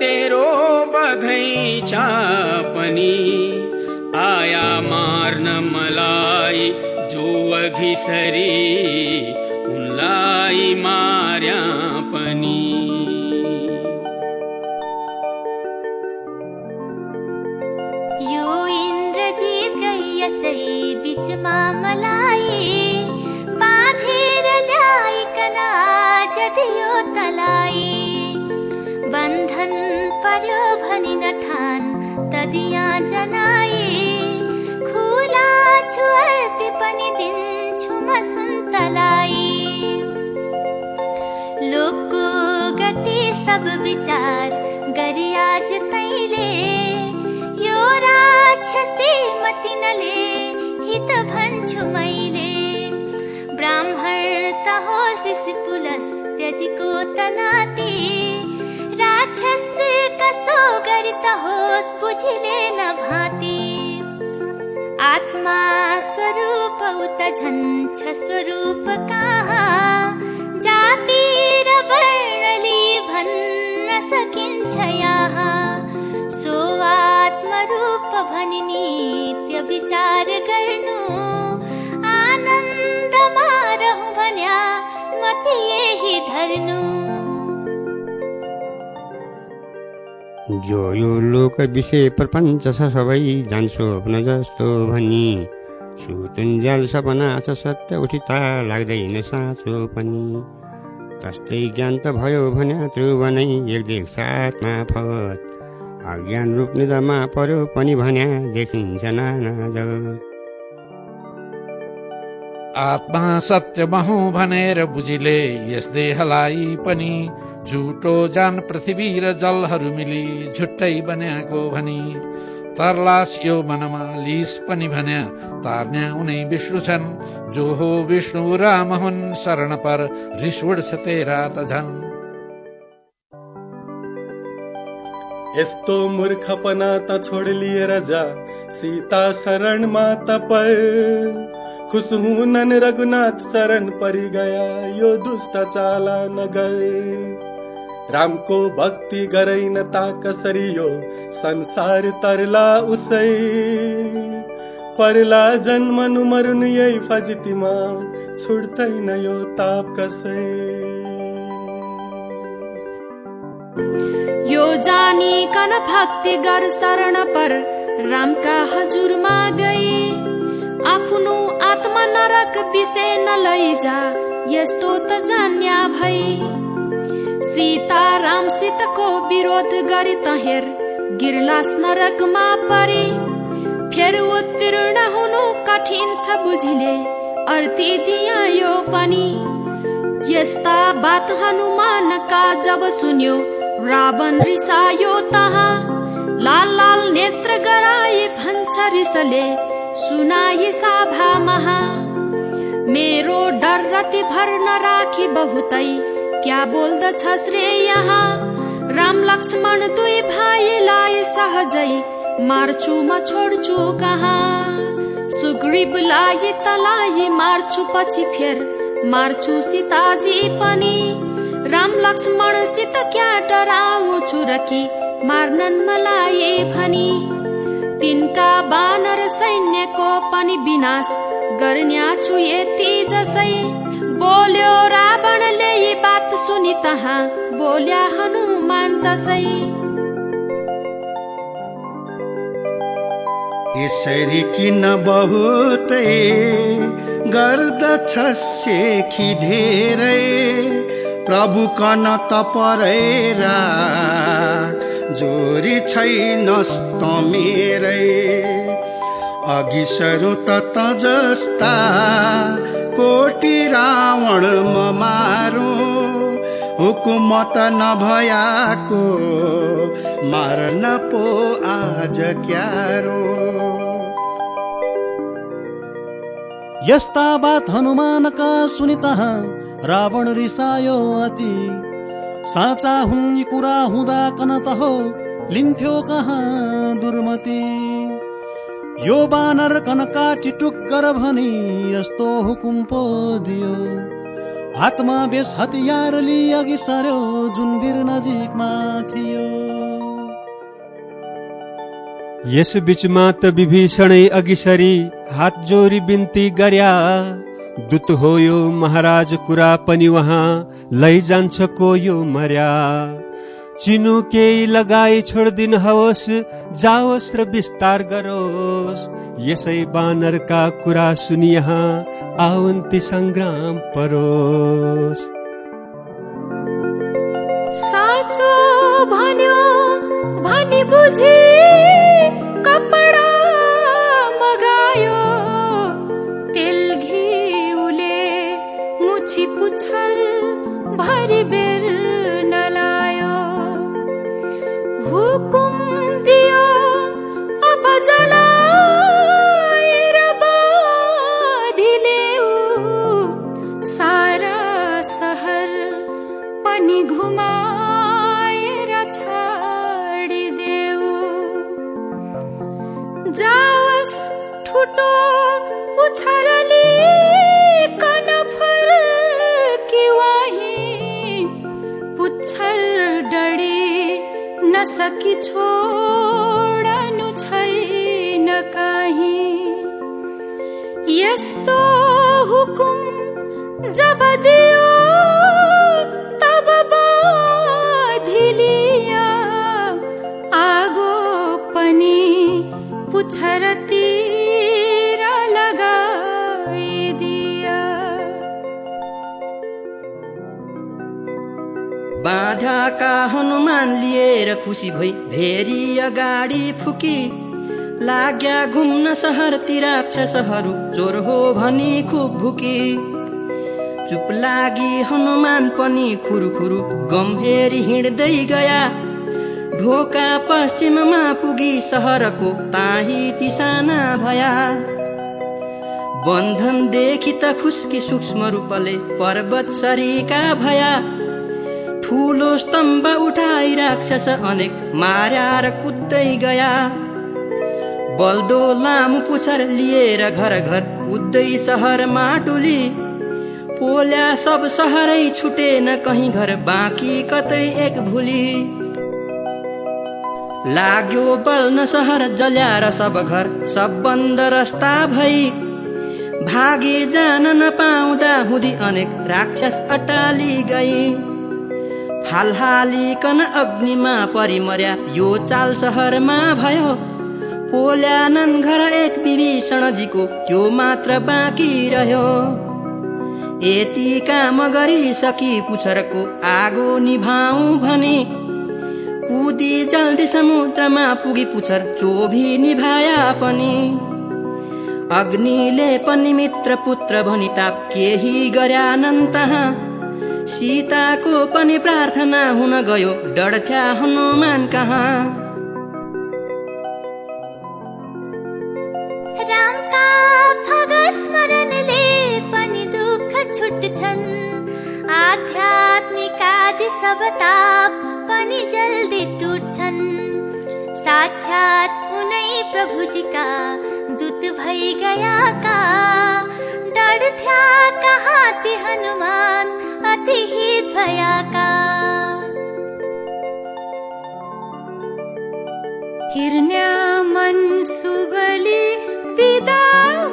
तेरो बघैचा पनि आया मार्न मलाई जो अघिसरी उनलाई मार्या। यसै बिचमा मलाई। बाँधेर ल्याइकन जदियो तलाई। बन्धन पर्यो भनी नठान तदिया जनाए। खुला छु अर्पे पनि दिन्छु म सुन्तलाई लोकको गति सब विचार गरी आज तैले राक्षसी मति नले हित भन्छु मैले। ब्राह्मण त हो ऋषि पुलस्त्यजीको त नाति राक्षस कसो गरी त होस् बुझिले न भाँति। आत्मा स्वरूप उत झन्छ स्वरूप कहाँ? जाति र वर्णली भन्न सकिन्छ यहाँ। आत्मरूप भनी नित्य विचार गर्नु आनन्दमा रहु भन्या मत यही धर्नु। जो यो लोक विषय प्रपञ्च छ सबै जान्छ स्वप्न जस्तो भनी सुतुन्ज्याल सपना छ सत्य उठिता लाग्दैन साँचो पनि। तस्तै ज्ञान त भयो भने ध्रुव नै एक देख साथमा फत। अज्ञान रूप निदमा पर्यो पनि भन्या देखिन्छ नाना जगत आत्मा सत्य महु भनेर बुझिले यस देहलाई पनि झुटो जान पृथ्वी र जलहरू मिली झुट्टै बन्याएको भनी। तरलास यो मनमा लिस पनि भन्या तार्न्या उनै विष्णु छन्। जो हो विष्णु राम हुन् शरण पर रिस उड्छ तेरा त झन् यस्तो मूर्खपना त छोड लिएर जा। सीता शरणमा तपर खुस हुनन् रघुनाथ चरण परि गया यो दुष्ट चाला नगर रामको भक्ति गरैन ता कसरी यो संसार तरला उसै। परला जन्मनु मरुनु यही फजितीमा छुट्दैन यो ताप कसै। जानी कन भक्ति गर शरण पर। रामका हजुरमा गए आफ्नो आत्मा नरक विषय न लैजा यस्तो त जान्या भई। सीता रामसितको विरोध गरी तहेर गिर्लास नरकमा परे। फेर उत्तीर्ण हुनु कठिन छ बुझिले अर्ती दिया यो पनि। यस्ता बात हनुमानका जब सुन्यो रावण रिसायो तहाँ। लाल लाल नेत्र गराए भन्छ रिसले सुनाए साभा महा मेरो डर रति भर नराखी बहुतै क्या बोल्दछस् रे यहाँ राम लक्ष्मण दुई भाइलाई सहजै मार्छु म छोड्छु कहाँ? सुग्रीवलाई तलाई मार्छु पछि फेर मार्छु सीताजी पनि। राम लक्ष्मणसित क्या डराउँछु र कि मार्नन् मलाई भनी। तिनका बानर सैन्यको पनि विनाश। गर्न्याछु यति जसै बोल्यो रावणले यी बात सुनि तहाँ। बोल्या हनुमान तसै यसरी किन बहुतै गर्दछ सेखी धेरै प्रभु कन त परेरा जोरी छैनस् त मेरै। अघि सरो त त जस्ता कोटी रावण म मारो। हुकुमत नभयाको मार्न पो आज क्यारो। यस्ता बात हनुमानका सुनि तहाँ रावण रिसायो अति। साँचा हुन् कुरा हुँदा कन त हो लिन्थ्यो कहाँ दुर्मति। यो बानर कन काटी टुक गर भनी यस्तो हुकुम पो दियो हातमा बेस हतियार लिई अघि सर्यो जुन वीर नजिकमा थियो। यस बिचमा त विभीषणै अघि सरी हात जोरी बिन्ती गर्या। दूत हो यो महाराज कुरा पनि उहाँ लैजान्छ को यो मर्या। चिनो केही लगाई छोडिदिन हवस् जाओस् र विस्तार गरोस्। यसै बानरका कुरा सुनि यहाँ आवन्ती सङ्ग्राम परोस्। साँचो भन्यो भनी बुझी कपडा मगायो। तेल पुच्छर भरि बेर नलायो। हुकुम दियो अब जलाएर बाँधिलेऊ सारा सहर पनि घुमाएर छाडिदेऊ जाओस् ठुटो पुच्छरली पुच्छर डढी नसकी छोडनु छैन कहीँ। यस्तो हुकुम जब दियो तब बाधिलिया आगो पनि पुच्छरतिर बाधाका हनुमान लिएर खुसी भई भेरी अगाडि फुकी। लाग्या घुम्न सहरतिर राक्षसहरू चोर हो भनी खुब भुकी। चुप लागि हनुमान पनि खुरुखुरु गम्भेरी हिँड्दै गया। ढोका पश्चिममा पुगी सहरको ताही तिसाना भया। बन्धनदेखि त खुस्की सूक्ष्म रूपले पर्वत सरीका भया। ठुलो स्तम्भ उठाई राक्षस अनेक मार्या र कुद्दै गया। बल्दो लामो पुछर लिएर घर घर कुद्दै सहरमा टुली पोल्या सब सहरै छुटेन कहीँ घर बाँकी कतै एक भुली। लाग्यो बल्न सहर जल्याएर सब घर सब बन्द रस्ता भई। भागे जान नपाउँदा हुँदी अनेक राक्षस अटाली गई। हालहालिकन अग्निमा परिमर्या। यो चाल सहरमा भयो। पोल्यानन् घर एक विभीषणजीको त्यो मात्र बाँकी रह्यो। यति काम गरिसकी पुछरको आगो निभाउ भने। कुदी जल्दी समुद्रमा पुगी पुछर चोभी निभाया पनि। अग्निले पनि मित्र पुत्र भनी केही गर्यानन् तहाँ। सीताको पनि प्रार्थना हुन गयो। डढ्थ्या हनुमान कहाँ? छुट्छन्। आध्यात्मिक आदि सब ताप पनि जल्दी टुट्छन्। साक्षात् उनै प्रभुजीका दूत भई गयाका। डढ्थ्या कहाँ ती हनुमान अति हित भयाका हिरण्या मन सुबली विदा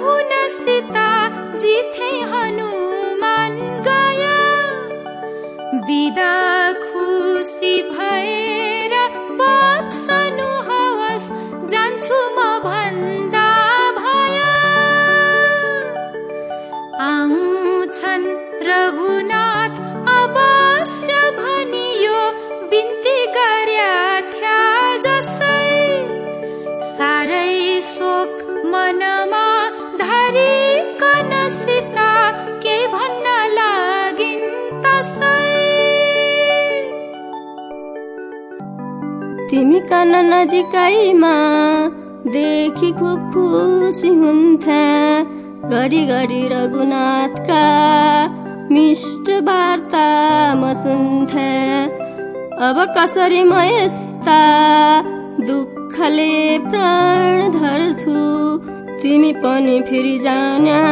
हुन सीता जिथे हनुमान गया। विदा खुसी भएर रघुनाथ अवश्य भनियो बिन्ती गर्या थ्या जसै। साह्रै शोक मनमा धरिकन सीता के भन्न लागिन् तसै। तिमी कन नजिकैमा देखि खुब खुसी हुन्थे घरि घरि रघुनाथका मिष्ट वार्ता म सुन्थे। अब कसरी म यस्ता दुःखले प्राण धर्छु? तिमी पनि फेरि जान्या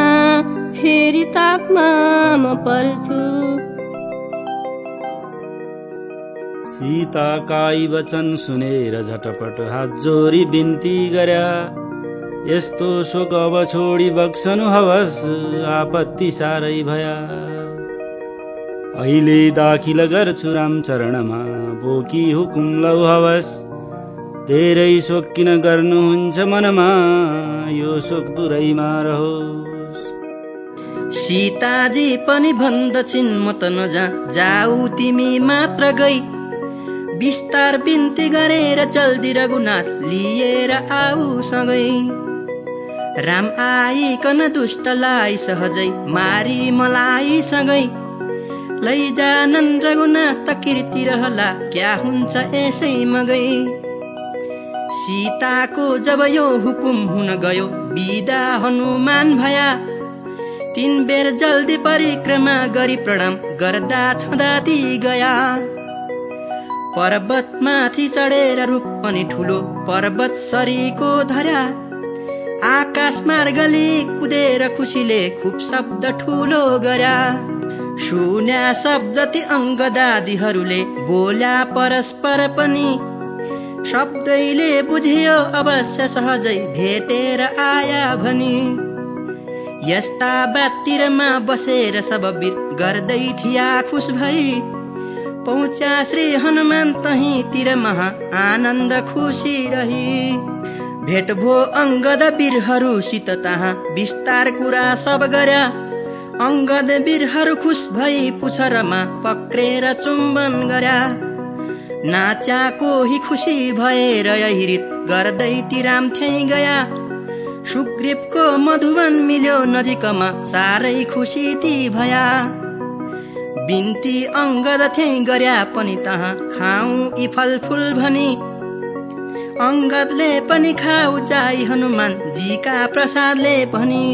फेरि तापमा म पर्छु सीताका वचन सुनेर झटपट हात जोरी बिन्ती गर्या। यस्तो शोक अब छोडी बक्सनु हवस् आपत्ति साह्रै भया। अहिले दाखिल गर्छु राम चरणमा बोकी हुकुम लौ हवस् धेरै शोक किन गर्नुहुन्छ मनमा। यो शोक दुरैमा रहोस्। सीताजी पनि भन्दछिन् म त नजा। जाऊ तिमी मात्र गई। बिस्तार बिन्ती गरेर जल्दी रघुनाथ लिएर आऊ सँगै। राम आइकन दुष्टलाई सहजै मारी मलाई सँगै लैजानन् रघुनाथ कीर्ति रहला क्या हुन्छ यसै मगै? सीताको जब यो हुकुम हुन गयो बिदा हनुमान भया। तिन बेर जल्दी परिक्रमा गरी प्रणाम गर्दा छँदा ती गया। पर्वतमाथि चढेर रूप पनि ठुलो पर्वत सरीको धर्या आकाश मार्गली कुदेर खुसीले खुब शब्द ठुलो गर्या सुन्या शब्द ती अङ्गदादीहरूले बोल्या परस्पर पनि। शब्दैले बुझियो अवश्य सहजै भेटेर आया भनी। यस्ता बातिरमा बसेर सब वीर गर्दै थिया खुस भई। पहुँचा श्री हनुमान तहीतिर महा आनन्द खुसी रही। भेट भो अङ्गद वीरहरूसित तहाँ विस्तार कुरा सब गर्या। अङ्गद वीरहरू खुस भई पुछरमा पक्रेर चुम्बन गर्या नाच्या कोही खुसी भएर हिरित गर्दै तिराम थ्याइ गया। सुग्रीवको मधुवन मिल्यो नजिकमा साह्रै खुसी ती भया। बिन्ती अङ्गद थ्याइ गर्या पनि तहाँ खाऊ यी फलफुल भनी। अङ्गदले पनि खाऊ चाइ हनुमान जीका प्रसादले पनि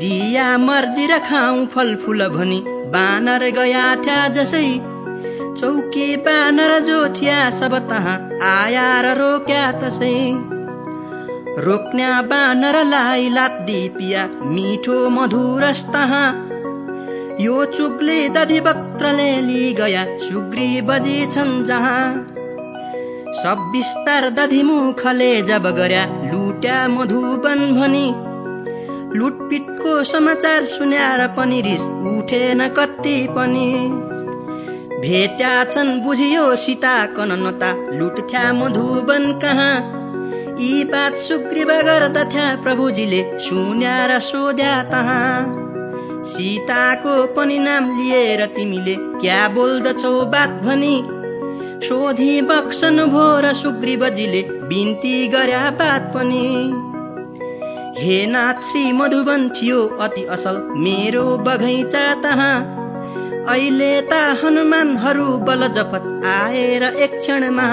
दिया मर्जी र खाऊ फलफुल भनी। बानर गया थ्या जसै चौकी बानर जो थिया सब तहाँ। आया र रोक्या तसै रोक्न्या बानरलाई लात्दी पिया मिठो मधुरस तहाँ। यो चुग्ले दधि लि गया सुग्री बजी छन् जहाँ। सब बिस्तार दधि मुखले जब गर्या लुट्या मधुबन भनी। लुटपिटको समाचार सुन्याएर पनि रिस उठेन कति पनि। भेट्या छन् बुझियो सीता कननता लुटथ्या मधुबन कहाँ? यी बात सुग्रीव प्रभुजीले सुन्या सोध्या तहाँ। सीताको पनि नाम लिएर तिमीले क्या बोल्दछौ बात भनी? सोधी बक्सनु भो र सुग्रीवजीले बिन्ती गर्या बात पनि। हे नाथ मधुबन थियो अति असल मेरो बगैँचा तहाँ। अहिले त हनुमानहरू बल जपत आएर एक क्षणमा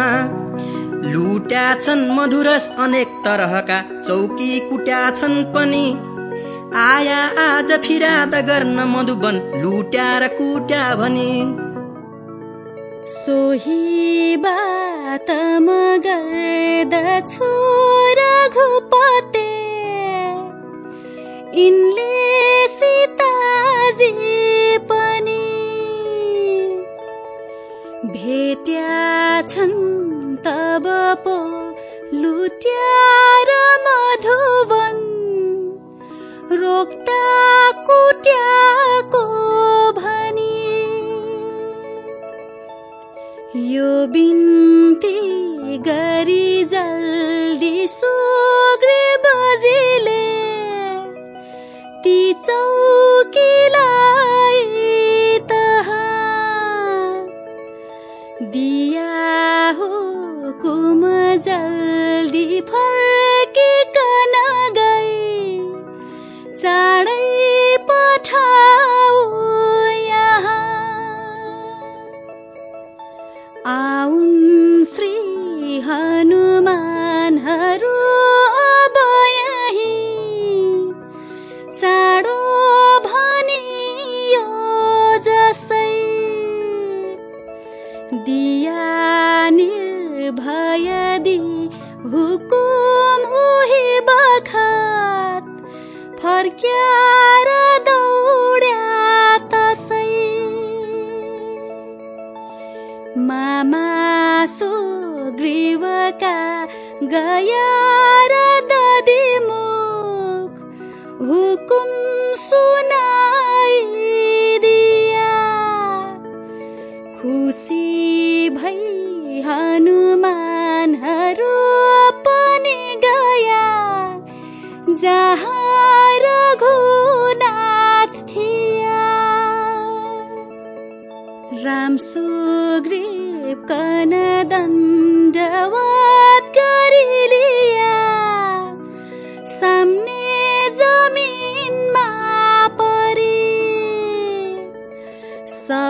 लुट्या छन् मधुरस अनेक तरहका चौकी कुट्या छन् पनि। आया आज फिराद गर्न मधुबन लुट्या र कुट्या भनी। सोही बात म गर्दछु रघुपते। यिनले सीताजी पनि भेट्या छन् तब पो र मधुवन रोक्ता कुट्याको भनी। यो बिन्ती गरी जल्दी सुग्रे बजी ती चौकीलाई दिया गया र ददिमुख हुकुम सुनाइदिया खुसी भई हनुमानहरू पनि गया जहाँ रघुनाथ थिया। राम सुग्रीव कन दण्डवत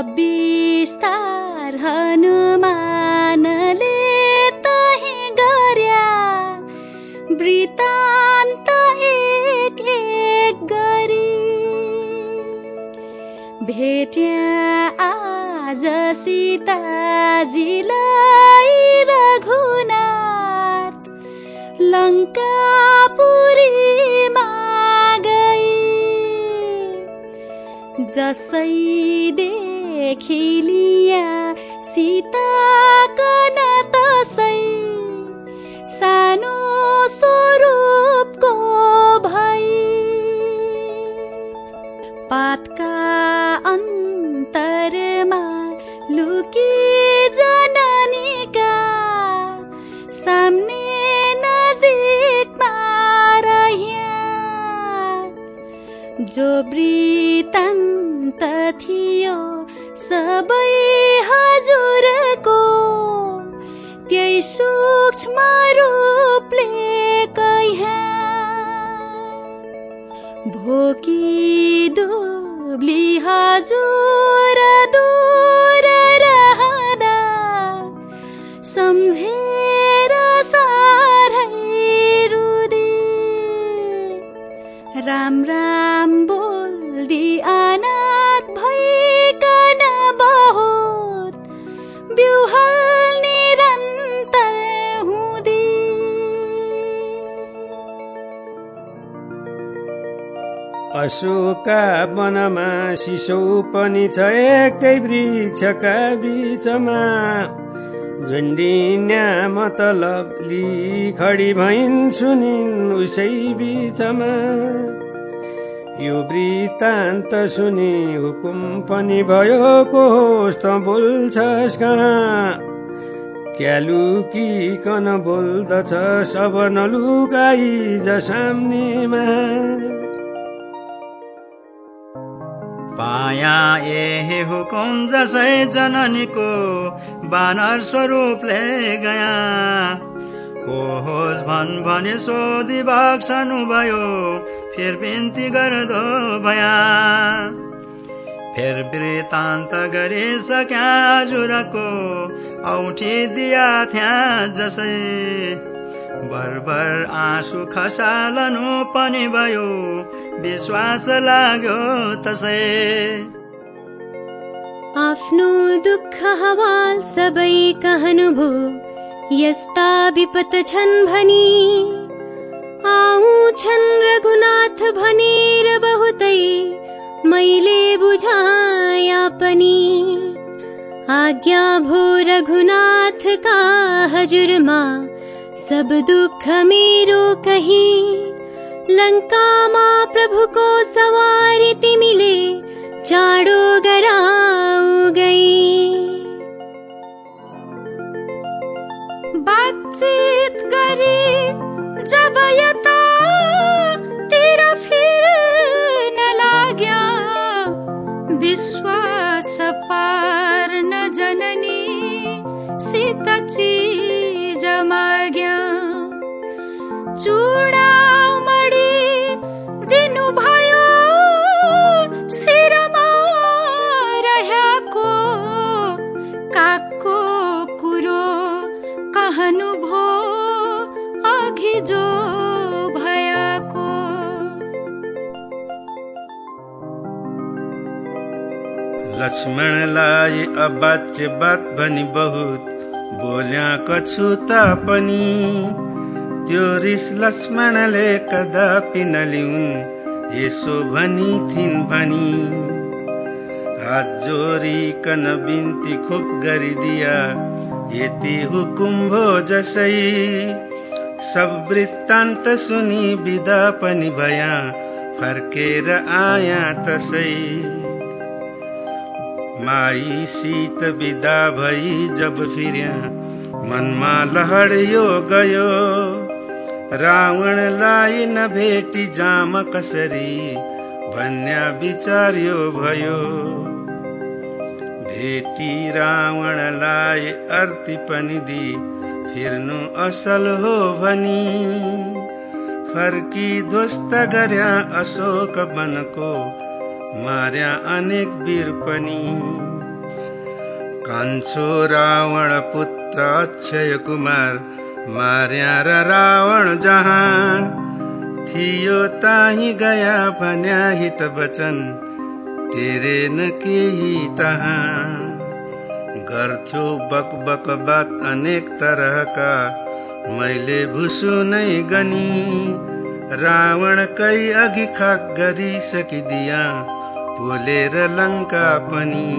सविस्तार हनुमानले तही गर्या। वृत्तान्त एक एक गरी। भेट्या आज सीताजीलाई रघुनाथ। लङ्कापुरीमा गई। जसै देखि लिया सीता कन तसै। सानो स्वरूपको भई। पातका अन्तरमा लुकी जननीका। सामने नजिकमा जो वृत्तान्त थियो। सबै हजुरको त्यही सूक्ष्म रूपले भोकी दुब्ली हजुर दूर अशोका वनमा सिसौ पनि छ एकै वृक्षका बिचमा। झुन्डिन्या मतलब खडी भइन् सुनिन् उसै बिचमा। यो वृत्तान्त सुनि हुकुम पनि भयो को होस् त बोल्छस् कहाँ। क्या लुकिकन बोल्दछ सब नलुकाई ज पाया ए हुकुम जसै जननीको बानर स्वरूपले गया। को होस् भन् भने सोधी बक्सनु भयो फेर बिन्ती गर्दो भया। फेर वृत्तान्त गरिसक्या हजुरको औठी दिया थ्या जसै। बरबर आँसु खसालनु पनि भयो विश्वास लाग्यो तसै। आफ्नो दुःख हवाल सबै कहनुभो यस्ता विपत छन् भनी। आउँछन् रघुनाथ भनेर बहुतै मैले बुझाया पनि आज्ञा भो रघुनाथ का हजुरमा सब दुख मेरो कही लङ्कामा प्रभुको सवारी तिमीले चाँडो गराउ गई बातचित गरी जब यता तेरा फिर लाग्या विश्वास पार न जननी सीतची जमाग्या चुडा लक्ष्मणलाई अबाच्य बात भनी बहुत। बोल्या कछु तापनि त्यो रिस लक्ष्मणले कदापि नलिउन्। यसो भनी थिन् भनी। हात जोरिकन बिन्ती खुब गरिदिया। यति हुकुम भो जसै। सब वृत्तान्त सुनि बिदा पनि भया। फर्केर आया तसै। माई शीत विदा भई जब फिर्या मनमा लहड्यो गयो। रावणलाई नभेटी जाम कसरी भन्या विचार्यो भयो। भेटी रावणलाई अर्ती पनि दि फिर्नु असल हो भनी। फर्की ध्वस्त गर्या अशोक वनको मार्या अनेक वीर पनि कान्छो रावण पुत्र अक्षय कुमार मार्या र रावण जहान. थियो ताही गया भन्या हित वचन तेरे न केही तहाँ गर्थ्यो बक बक बात अनेक तरहका मैले भुसु नै गनी. रावण कै अघि खाक गरिसकिदिया पोलेर लङ्का पनि।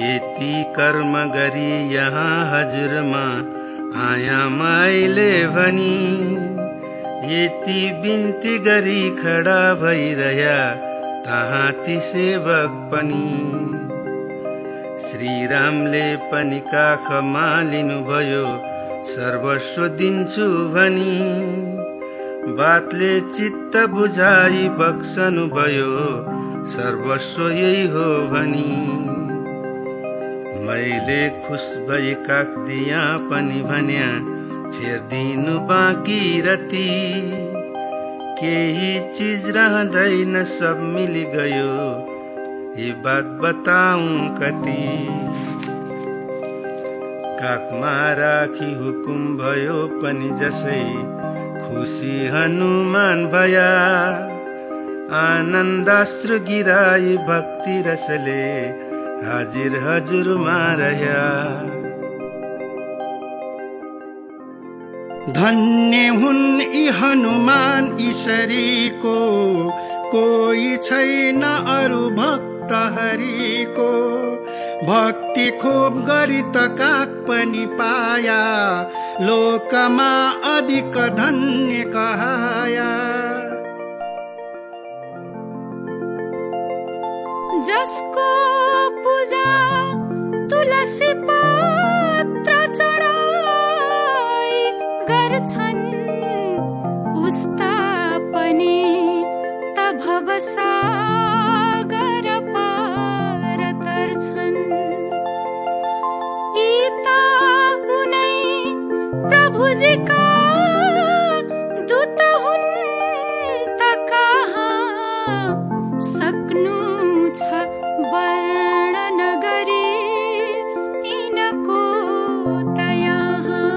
यति कर्म गरी यहाँ हजुरमा आया माइले भनी। यति बिन्ती गरी खडा भइरह्या तहाँ ती सेवक पनि। श्रीरामले पनि काखमा लिनुभयो सर्वस्व दिन्छु भनी। बातले चित्त बुझाइ बक्सनु भयो सर्वस्व यही हो भनी। मैले खुस भई काख दिया पनि भन्या फेरिदिनु बाँकी रती। केही चिज रहँदैन सब मिली गयो यी बात बताऊं कति। काखमा राखी हुकुम भयो पनि जसै खुसी हनुमान भया आनन्दाश्रु गिराई भक्ति रसले हाजिर हजुरमा रह्या। धन्य हुन् यी हनुमान इसरीको कोही छैन अरू भक्त हरिको। भक्ति खोप गरी त काक पनि पाया लोकमा अधिक धन्य कहाया। जसको पूजा तुलसी पत्र चढाई गर्छन् उस्ता पनि त भवसागर दूत हुन् त कहाँ सक्नु छ वर्णन गरी यिनको त यहाँ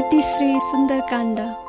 इति श्री सुन्दरकाण्ड।